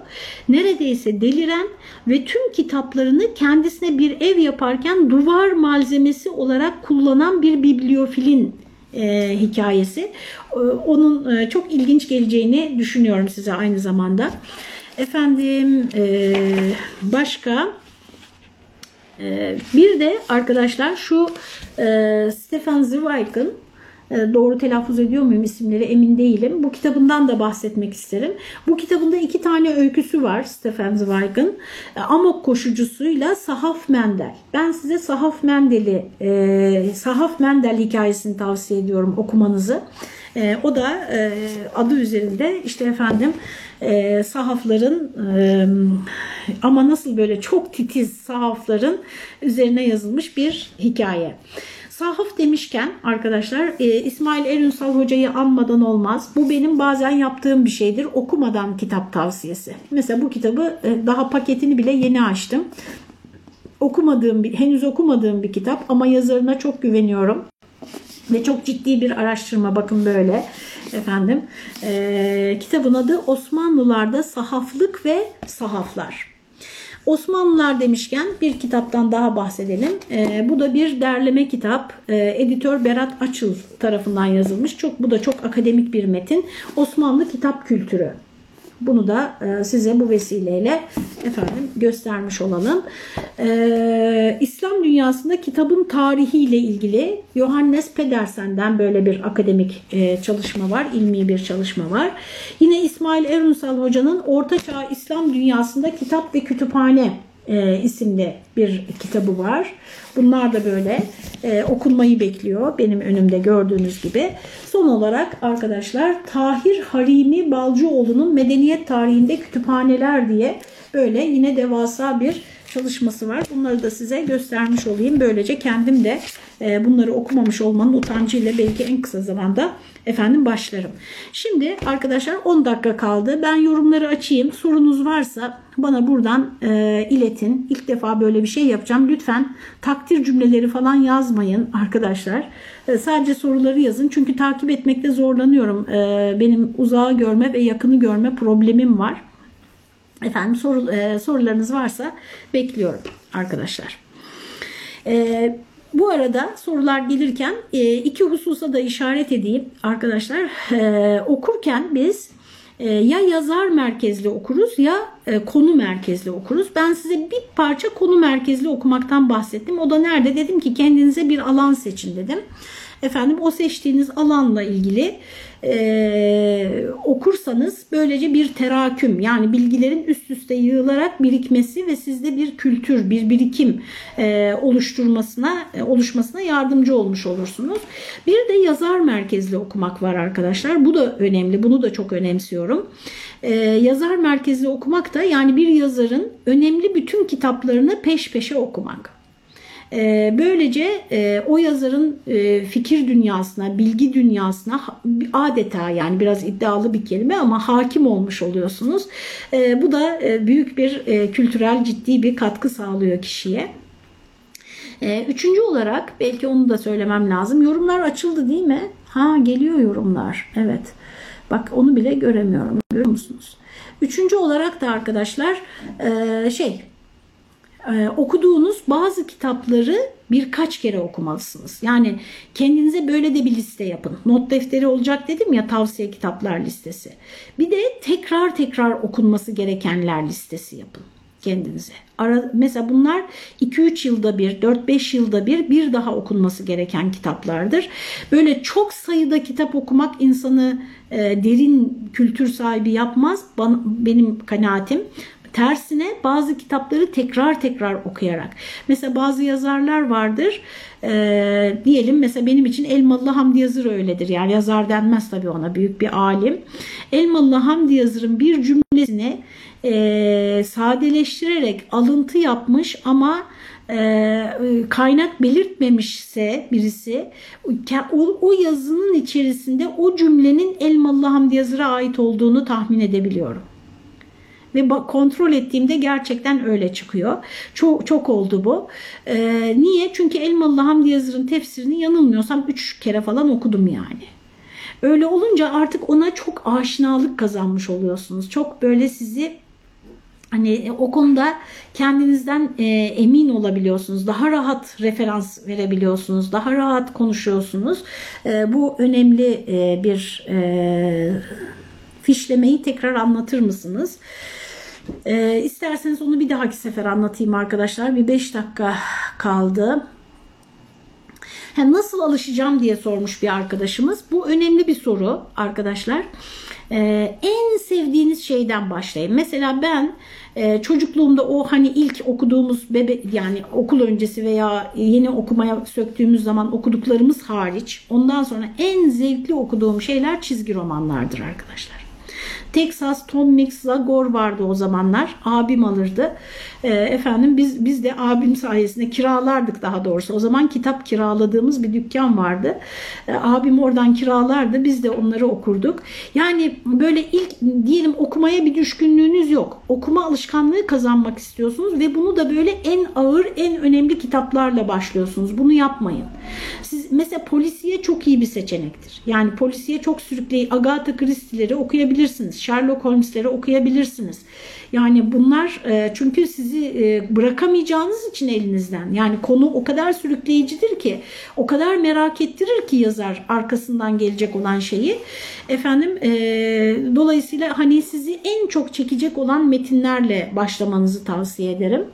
[SPEAKER 1] neredeyse deliren ve tüm kitaplarını kendisine bir ev yaparken duvar malzemesi olarak kullanan bir bibliofilin e, hikayesi. E, onun e, çok ilginç geleceğini düşünüyorum size aynı zamanda. Efendim e, başka e, bir de arkadaşlar şu e, Stefan Zweig'ın e, doğru telaffuz ediyor muyum isimleri emin değilim. Bu kitabından da bahsetmek isterim. Bu kitabında iki tane öyküsü var Stefan Zweig'ın. Amok koşucusuyla Sahaf Mendel. Ben size Sahaf Mendel'i, Sahaf Mendel hikayesini tavsiye ediyorum okumanızı. O da adı üzerinde işte efendim e, sahafların e, ama nasıl böyle çok titiz sahafların üzerine yazılmış bir hikaye. Sahaf demişken arkadaşlar e, İsmail Erünsal hocayı anmadan olmaz. Bu benim bazen yaptığım bir şeydir. Okumadan kitap tavsiyesi. Mesela bu kitabı e, daha paketini bile yeni açtım. Okumadığım, henüz okumadığım bir kitap ama yazarına çok güveniyorum. Ve çok ciddi bir araştırma bakın böyle efendim. E, kitabın adı Osmanlılarda Sahaflık ve Sahaflar. Osmanlılar demişken bir kitaptan daha bahsedelim. E, bu da bir derleme kitap. E, editör Berat Açıl tarafından yazılmış. Çok bu da çok akademik bir metin. Osmanlı kitap kültürü bunu da e, size bu vesileyle efendim göstermiş olalım. Ee, İslam dünyasında kitabın tarihiyle ilgili Johannes Pedersen'den böyle bir akademik e, çalışma var, ilmi bir çalışma var. Yine İsmail Erunsal Hoca'nın Orta Çağ İslam dünyasında kitap ve kütüphane e, isimli bir kitabı var. Bunlar da böyle e, okunmayı bekliyor benim önümde gördüğünüz gibi. Son olarak arkadaşlar Tahir Harimi Balcıoğlu'nun Medeniyet Tarihinde Kütüphaneler diye böyle yine devasa bir çalışması var. Bunları da size göstermiş olayım. Böylece kendim de e, bunları okumamış olmanın utancıyla belki en kısa zamanda efendim başlarım. Şimdi arkadaşlar 10 dakika kaldı. Ben yorumları açayım. Sorunuz varsa bana buradan e, iletin. İlk defa böyle bir şey yapacağım. Lütfen takdir cümleleri falan yazmayın arkadaşlar. E, sadece soruları yazın. Çünkü takip etmekte zorlanıyorum. E, benim uzağı görme ve yakını görme problemim var. Efendim soru, e, sorularınız varsa bekliyorum arkadaşlar. E, bu arada sorular gelirken e, iki hususa da işaret edeyim arkadaşlar. E, okurken biz e, ya yazar merkezli okuruz ya konu merkezli okuruz. Ben size bir parça konu merkezli okumaktan bahsettim. O da nerede? Dedim ki kendinize bir alan seçin dedim. Efendim o seçtiğiniz alanla ilgili e, okursanız böylece bir teraküm yani bilgilerin üst üste yığılarak birikmesi ve sizde bir kültür, bir birikim e, oluşturmasına e, oluşmasına yardımcı olmuş olursunuz. Bir de yazar merkezli okumak var arkadaşlar. Bu da önemli. Bunu da çok önemsiyorum. E, yazar merkezli okumak da yani bir yazarın önemli bütün kitaplarını peş peşe okumak. Ee, böylece e, o yazarın e, fikir dünyasına, bilgi dünyasına adeta yani biraz iddialı bir kelime ama hakim olmuş oluyorsunuz. Ee, bu da e, büyük bir kültürel ciddi bir katkı sağlıyor kişiye. Ee, üçüncü olarak belki onu da söylemem lazım. Yorumlar açıldı değil mi? Ha geliyor yorumlar. Evet. Bak onu bile göremiyorum. Görüyor musunuz? Üçüncü olarak da arkadaşlar şey ee, okuduğunuz bazı kitapları birkaç kere okumalısınız. Yani kendinize böyle de bir liste yapın. Not defteri olacak dedim ya tavsiye kitaplar listesi. Bir de tekrar tekrar okunması gerekenler listesi yapın kendinize. Ara, mesela bunlar 2-3 yılda bir, 4-5 yılda bir bir daha okunması gereken kitaplardır. Böyle çok sayıda kitap okumak insanı e, derin kültür sahibi yapmaz. Bana, benim kanaatim. Tersine bazı kitapları tekrar tekrar okuyarak. Mesela bazı yazarlar vardır. E, diyelim mesela benim için Elmalı Hamdi Yazır öyledir. Yani yazar denmez tabii ona büyük bir alim. Elmalı Hamdi Yazır'ın bir cümlesini e, sadeleştirerek alıntı yapmış ama e, kaynak belirtmemişse birisi o, o yazının içerisinde o cümlenin Elmalı Hamdi Yazır'a ait olduğunu tahmin edebiliyorum. Ve kontrol ettiğimde gerçekten öyle çıkıyor. Çok, çok oldu bu. Ee, niye? Çünkü Elmalı Hamdi Yazır'ın tefsirini yanılmıyorsam 3 kere falan okudum yani. Öyle olunca artık ona çok aşinalık kazanmış oluyorsunuz. Çok böyle sizi hani o konuda kendinizden e, emin olabiliyorsunuz. Daha rahat referans verebiliyorsunuz. Daha rahat konuşuyorsunuz. E, bu önemli e, bir e, fişlemeyi tekrar anlatır mısınız? E, isterseniz onu bir dahaki sefer anlatayım arkadaşlar. Bir 5 dakika kaldı. Ha, nasıl alışacağım diye sormuş bir arkadaşımız. Bu önemli bir soru arkadaşlar. Ee, en sevdiğiniz şeyden başlayın. Mesela ben e, çocukluğumda o hani ilk okuduğumuz bebe yani okul öncesi veya yeni okumaya söktüğümüz zaman okuduklarımız hariç ondan sonra en zevkli okuduğum şeyler çizgi romanlardır arkadaşlar. Texas Tom Mix Zagor vardı o zamanlar. Abim alırdı. E, efendim biz biz de abim sayesinde kiralardık daha doğrusu. O zaman kitap kiraladığımız bir dükkan vardı. E, abim oradan kiralardı. Biz de onları okurduk. Yani böyle ilk diyelim okumaya bir düşkünlüğünüz yok. Okuma alışkanlığı kazanmak istiyorsunuz ve bunu da böyle en ağır, en önemli kitaplarla başlıyorsunuz. Bunu yapmayın. Siz mesela polisiye çok iyi bir seçenektir. Yani polisiye çok sürükleyici Agatha Christie'leri okuyabilirsiniz. Sherlock Holmes'leri okuyabilirsiniz. Yani bunlar e, çünkü sizi e, bırakamayacağınız için elinizden. Yani konu o kadar sürükleyicidir ki, o kadar merak ettirir ki yazar arkasından gelecek olan şeyi. Efendim e, dolayısıyla hani sizi en çok çekecek olan metinlerle başlamanızı tavsiye ederim.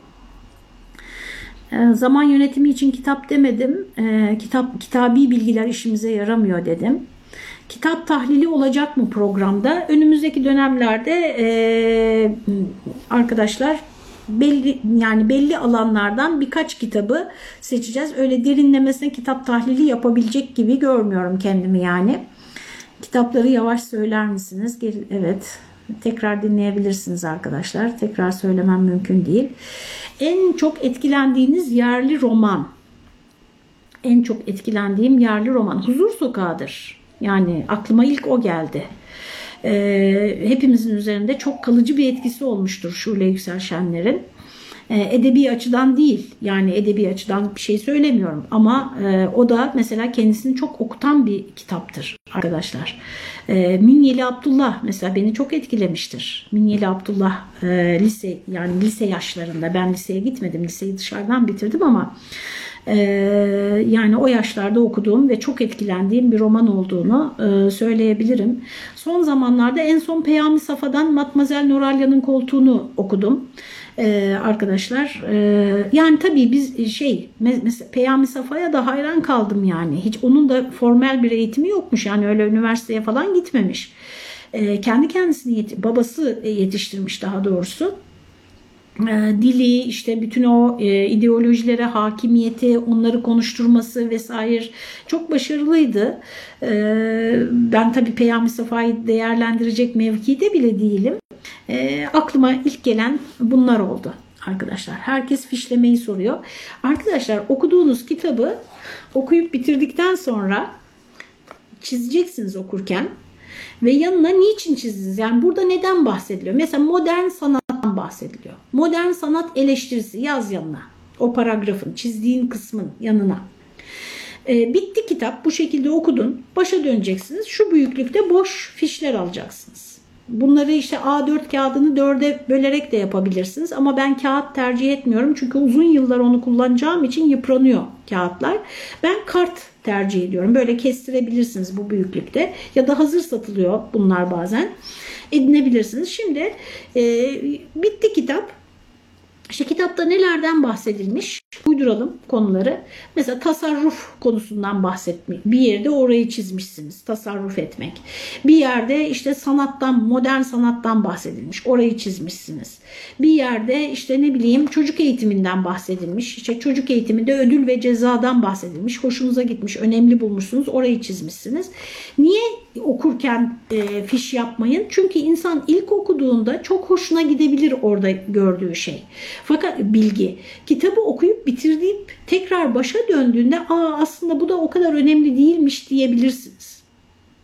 [SPEAKER 1] Zaman yönetimi için kitap demedim. Kitap kitabi bilgiler işimize yaramıyor dedim. Kitap tahlili olacak mı programda? Önümüzdeki dönemlerde e, arkadaşlar belli yani belli alanlardan birkaç kitabı seçeceğiz. Öyle derinlemesine kitap tahlili yapabilecek gibi görmüyorum kendimi yani. Kitapları yavaş söyler misiniz? Evet. Tekrar dinleyebilirsiniz arkadaşlar. Tekrar söylemem mümkün değil. En çok etkilendiğiniz yerli roman. En çok etkilendiğim yerli roman Huzur Sokağı'dır. Yani aklıma ilk o geldi. E, hepimizin üzerinde çok kalıcı bir etkisi olmuştur Şule Yüksel Şenler'in. E, edebi açıdan değil yani edebi açıdan bir şey söylemiyorum ama e, o da mesela kendisini çok okutan bir kitaptır arkadaşlar. E, Minyeli Abdullah mesela beni çok etkilemiştir. Minyeli Abdullah e, lise yani lise yaşlarında ben liseye gitmedim liseyi dışarıdan bitirdim ama Ee, yani o yaşlarda okuduğum ve çok etkilendiğim bir roman olduğunu e, söyleyebilirim. Son zamanlarda en son Peyami Safa'dan Matmazel Noralya'nın koltuğunu okudum. Ee, arkadaşlar e, yani tabii biz şey mesela Peyami Safa'ya da hayran kaldım yani hiç onun da formal bir eğitimi yokmuş yani öyle üniversiteye falan gitmemiş e, kendi kendisini yet babası yetiştirmiş daha doğrusu e, dili işte bütün o e, ideolojilere hakimiyeti onları konuşturması vesaire çok başarılıydı. E, ben tabii Peyami Safa'yı değerlendirecek mevkide bile değilim. E, aklıma ilk gelen bunlar oldu arkadaşlar. Herkes fişlemeyi soruyor. Arkadaşlar okuduğunuz kitabı okuyup bitirdikten sonra çizeceksiniz okurken ve yanına niçin çizdiniz? Yani burada neden bahsediliyor? Mesela modern sanattan bahsediliyor. Modern sanat eleştirisi yaz yanına. O paragrafın, çizdiğin kısmın yanına. E, bitti kitap. Bu şekilde okudun. Başa döneceksiniz. Şu büyüklükte boş fişler alacaksınız. Bunları işte A4 kağıdını dörde bölerek de yapabilirsiniz. Ama ben kağıt tercih etmiyorum. Çünkü uzun yıllar onu kullanacağım için yıpranıyor kağıtlar. Ben kart tercih ediyorum. Böyle kestirebilirsiniz bu büyüklükte. Ya da hazır satılıyor bunlar bazen. Edinebilirsiniz. Şimdi e, bitti kitap. İşte kitapta nelerden bahsedilmiş? Uyduralım konuları. Mesela tasarruf konusundan bahsetmek. Bir yerde orayı çizmişsiniz. Tasarruf etmek. Bir yerde işte sanattan, modern sanattan bahsedilmiş. Orayı çizmişsiniz. Bir yerde işte ne bileyim çocuk eğitiminden bahsedilmiş. İşte çocuk eğitiminde ödül ve cezadan bahsedilmiş. Hoşunuza gitmiş, önemli bulmuşsunuz. Orayı çizmişsiniz. Niye okurken e, fiş yapmayın? Çünkü insan ilk okuduğunda çok hoşuna gidebilir orada gördüğü şey. Fakat bilgi. Kitabı okuyup bitirdiğip tekrar başa döndüğünde aa aslında bu da o kadar önemli değilmiş diyebilirsiniz.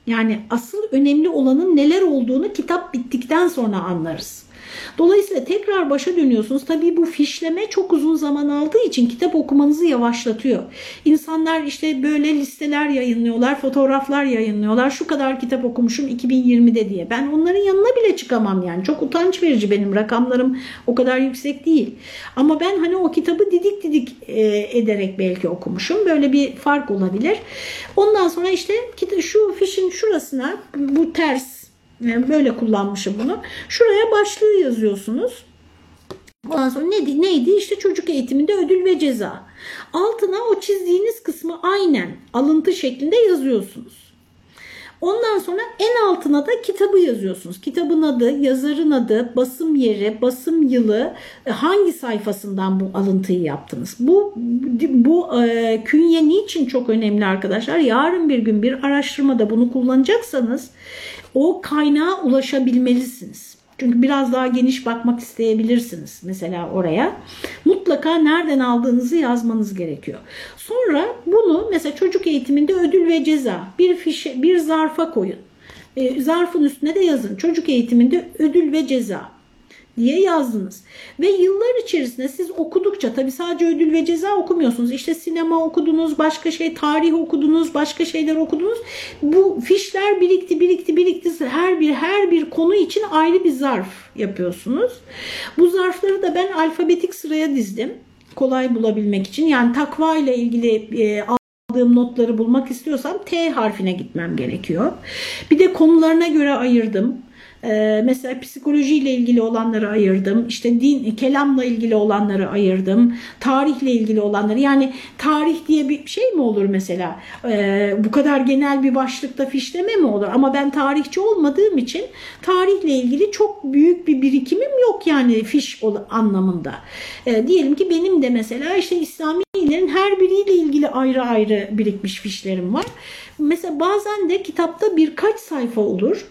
[SPEAKER 1] Yani asıl önemli olanın neler olduğunu kitap bittikten sonra anlarız. Dolayısıyla tekrar başa dönüyorsunuz. Tabii bu fişleme çok uzun zaman aldığı için kitap okumanızı yavaşlatıyor. İnsanlar işte böyle listeler yayınlıyorlar, fotoğraflar yayınlıyorlar. Şu kadar kitap okumuşum 2020'de diye. Ben onların yanına bile çıkamam yani. Çok utanç verici benim rakamlarım o kadar yüksek değil. Ama ben hani o kitabı didik didik e, ederek belki okumuşum. Böyle bir fark olabilir. Ondan sonra işte şu fişin şurasına bu ters böyle kullanmışım bunu. Şuraya başlığı yazıyorsunuz. Ondan sonra neydi? neydi? İşte çocuk eğitiminde ödül ve ceza. Altına o çizdiğiniz kısmı aynen alıntı şeklinde yazıyorsunuz. Ondan sonra en altına da kitabı yazıyorsunuz. Kitabın adı, yazarın adı, basım yeri, basım yılı, e, hangi sayfasından bu alıntıyı yaptınız? Bu bu e, künye niçin çok önemli arkadaşlar? Yarın bir gün bir araştırmada bunu kullanacaksanız o kaynağa ulaşabilmelisiniz. Çünkü biraz daha geniş bakmak isteyebilirsiniz mesela oraya. Mutlaka nereden aldığınızı yazmanız gerekiyor. Sonra bunu mesela çocuk eğitiminde ödül ve ceza bir fişe, bir zarfa koyun. E, zarfın üstüne de yazın. Çocuk eğitiminde ödül ve ceza diye yazdınız. Ve yıllar içerisinde siz okudukça tabi sadece ödül ve ceza okumuyorsunuz. İşte sinema okudunuz, başka şey tarih okudunuz, başka şeyler okudunuz. Bu fişler birikti, birikti, birikti. Her bir her bir konu için ayrı bir zarf yapıyorsunuz. Bu zarfları da ben alfabetik sıraya dizdim. Kolay bulabilmek için. Yani takva ile ilgili e, aldığım notları bulmak istiyorsam T harfine gitmem gerekiyor. Bir de konularına göre ayırdım. Ee, mesela psikolojiyle ilgili olanları ayırdım. İşte din, kelamla ilgili olanları ayırdım. Tarihle ilgili olanları. Yani tarih diye bir şey mi olur mesela? Ee, bu kadar genel bir başlıkta fişleme mi olur? Ama ben tarihçi olmadığım için tarihle ilgili çok büyük bir birikimim yok yani fiş anlamında. Ee, diyelim ki benim de mesela işte İslamilerin her biriyle ilgili ayrı ayrı birikmiş fişlerim var. Mesela bazen de kitapta birkaç sayfa olur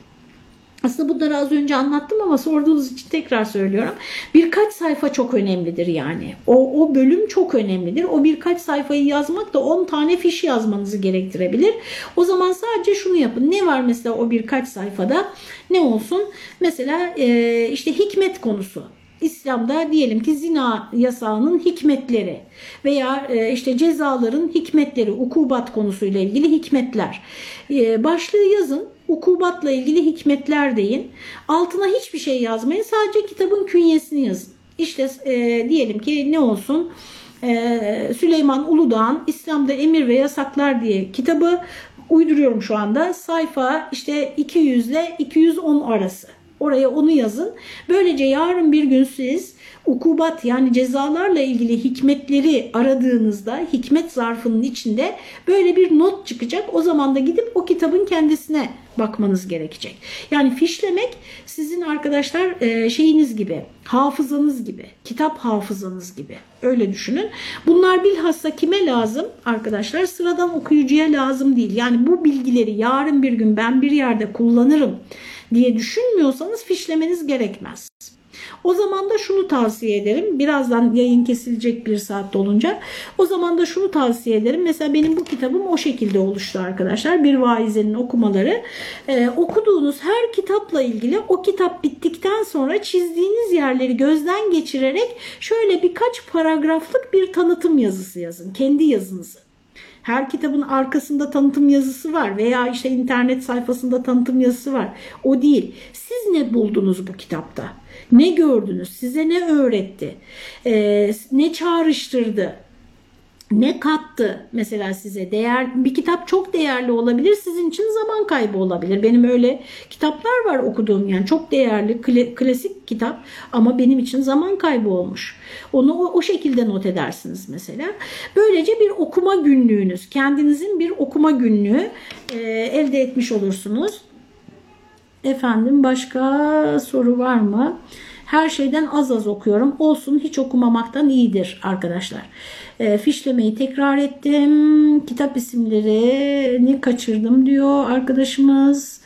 [SPEAKER 1] aslında bunları az önce anlattım ama sorduğunuz için tekrar söylüyorum. Birkaç sayfa çok önemlidir yani. O, o bölüm çok önemlidir. O birkaç sayfayı yazmak da 10 tane fiş yazmanızı gerektirebilir. O zaman sadece şunu yapın. Ne var mesela o birkaç sayfada? Ne olsun? Mesela e, işte hikmet konusu. İslam'da diyelim ki zina yasağının hikmetleri veya e, işte cezaların hikmetleri, ukubat konusuyla ilgili hikmetler. E, başlığı yazın ukubatla ilgili hikmetler deyin. Altına hiçbir şey yazmayın. Sadece kitabın künyesini yazın. İşte e, diyelim ki ne olsun? e, Süleyman Uludağ'ın İslam'da Emir ve Yasaklar diye kitabı uyduruyorum şu anda. Sayfa işte 200 ile 210 arası. Oraya onu yazın. Böylece yarın bir gün siz ukubat yani cezalarla ilgili hikmetleri aradığınızda hikmet zarfının içinde böyle bir not çıkacak. O zaman da gidip o kitabın kendisine bakmanız gerekecek. Yani fişlemek sizin arkadaşlar e, şeyiniz gibi, hafızanız gibi, kitap hafızanız gibi. Öyle düşünün. Bunlar bilhassa kime lazım arkadaşlar? Sıradan okuyucuya lazım değil. Yani bu bilgileri yarın bir gün ben bir yerde kullanırım diye düşünmüyorsanız fişlemeniz gerekmez. O zaman da şunu tavsiye ederim. Birazdan yayın kesilecek bir saat dolunca. O zaman da şunu tavsiye ederim. Mesela benim bu kitabım o şekilde oluştu arkadaşlar. Bir vaizenin okumaları. Ee, okuduğunuz her kitapla ilgili o kitap bittikten sonra çizdiğiniz yerleri gözden geçirerek şöyle birkaç paragraflık bir tanıtım yazısı yazın. Kendi yazınızı. Her kitabın arkasında tanıtım yazısı var veya işte internet sayfasında tanıtım yazısı var. O değil. Siz ne buldunuz bu kitapta? Ne gördünüz? Size ne öğretti? Ee, ne çağrıştırdı? Ne kattı mesela size? Değer bir kitap çok değerli olabilir sizin için zaman kaybı olabilir. Benim öyle kitaplar var okuduğum yani çok değerli klasik kitap ama benim için zaman kaybı olmuş. Onu o, şekilde not edersiniz mesela. Böylece bir okuma günlüğünüz kendinizin bir okuma günlüğü e, elde etmiş olursunuz. Efendim başka soru var mı? Her şeyden az az okuyorum. Olsun hiç okumamaktan iyidir arkadaşlar e, fişlemeyi tekrar ettim. Kitap isimlerini kaçırdım diyor arkadaşımız.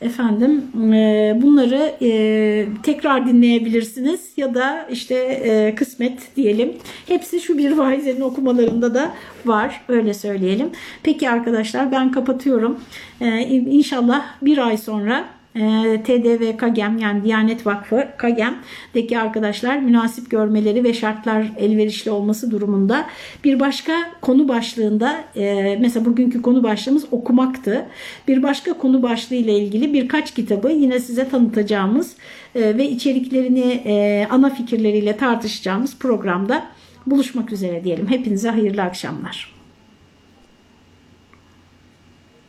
[SPEAKER 1] Efendim e, bunları e, tekrar dinleyebilirsiniz ya da işte e, kısmet diyelim. Hepsi şu bir vaizenin okumalarında da var öyle söyleyelim. Peki arkadaşlar ben kapatıyorum. E, inşallah bir ay sonra ee, TDV KAGEM yani Diyanet Vakfı KAGEM'deki arkadaşlar münasip görmeleri ve şartlar elverişli olması durumunda bir başka konu başlığında e, mesela bugünkü konu başlığımız okumaktı. Bir başka konu başlığı ile ilgili birkaç kitabı yine size tanıtacağımız e, ve içeriklerini e, ana fikirleriyle tartışacağımız programda buluşmak üzere diyelim. Hepinize hayırlı akşamlar.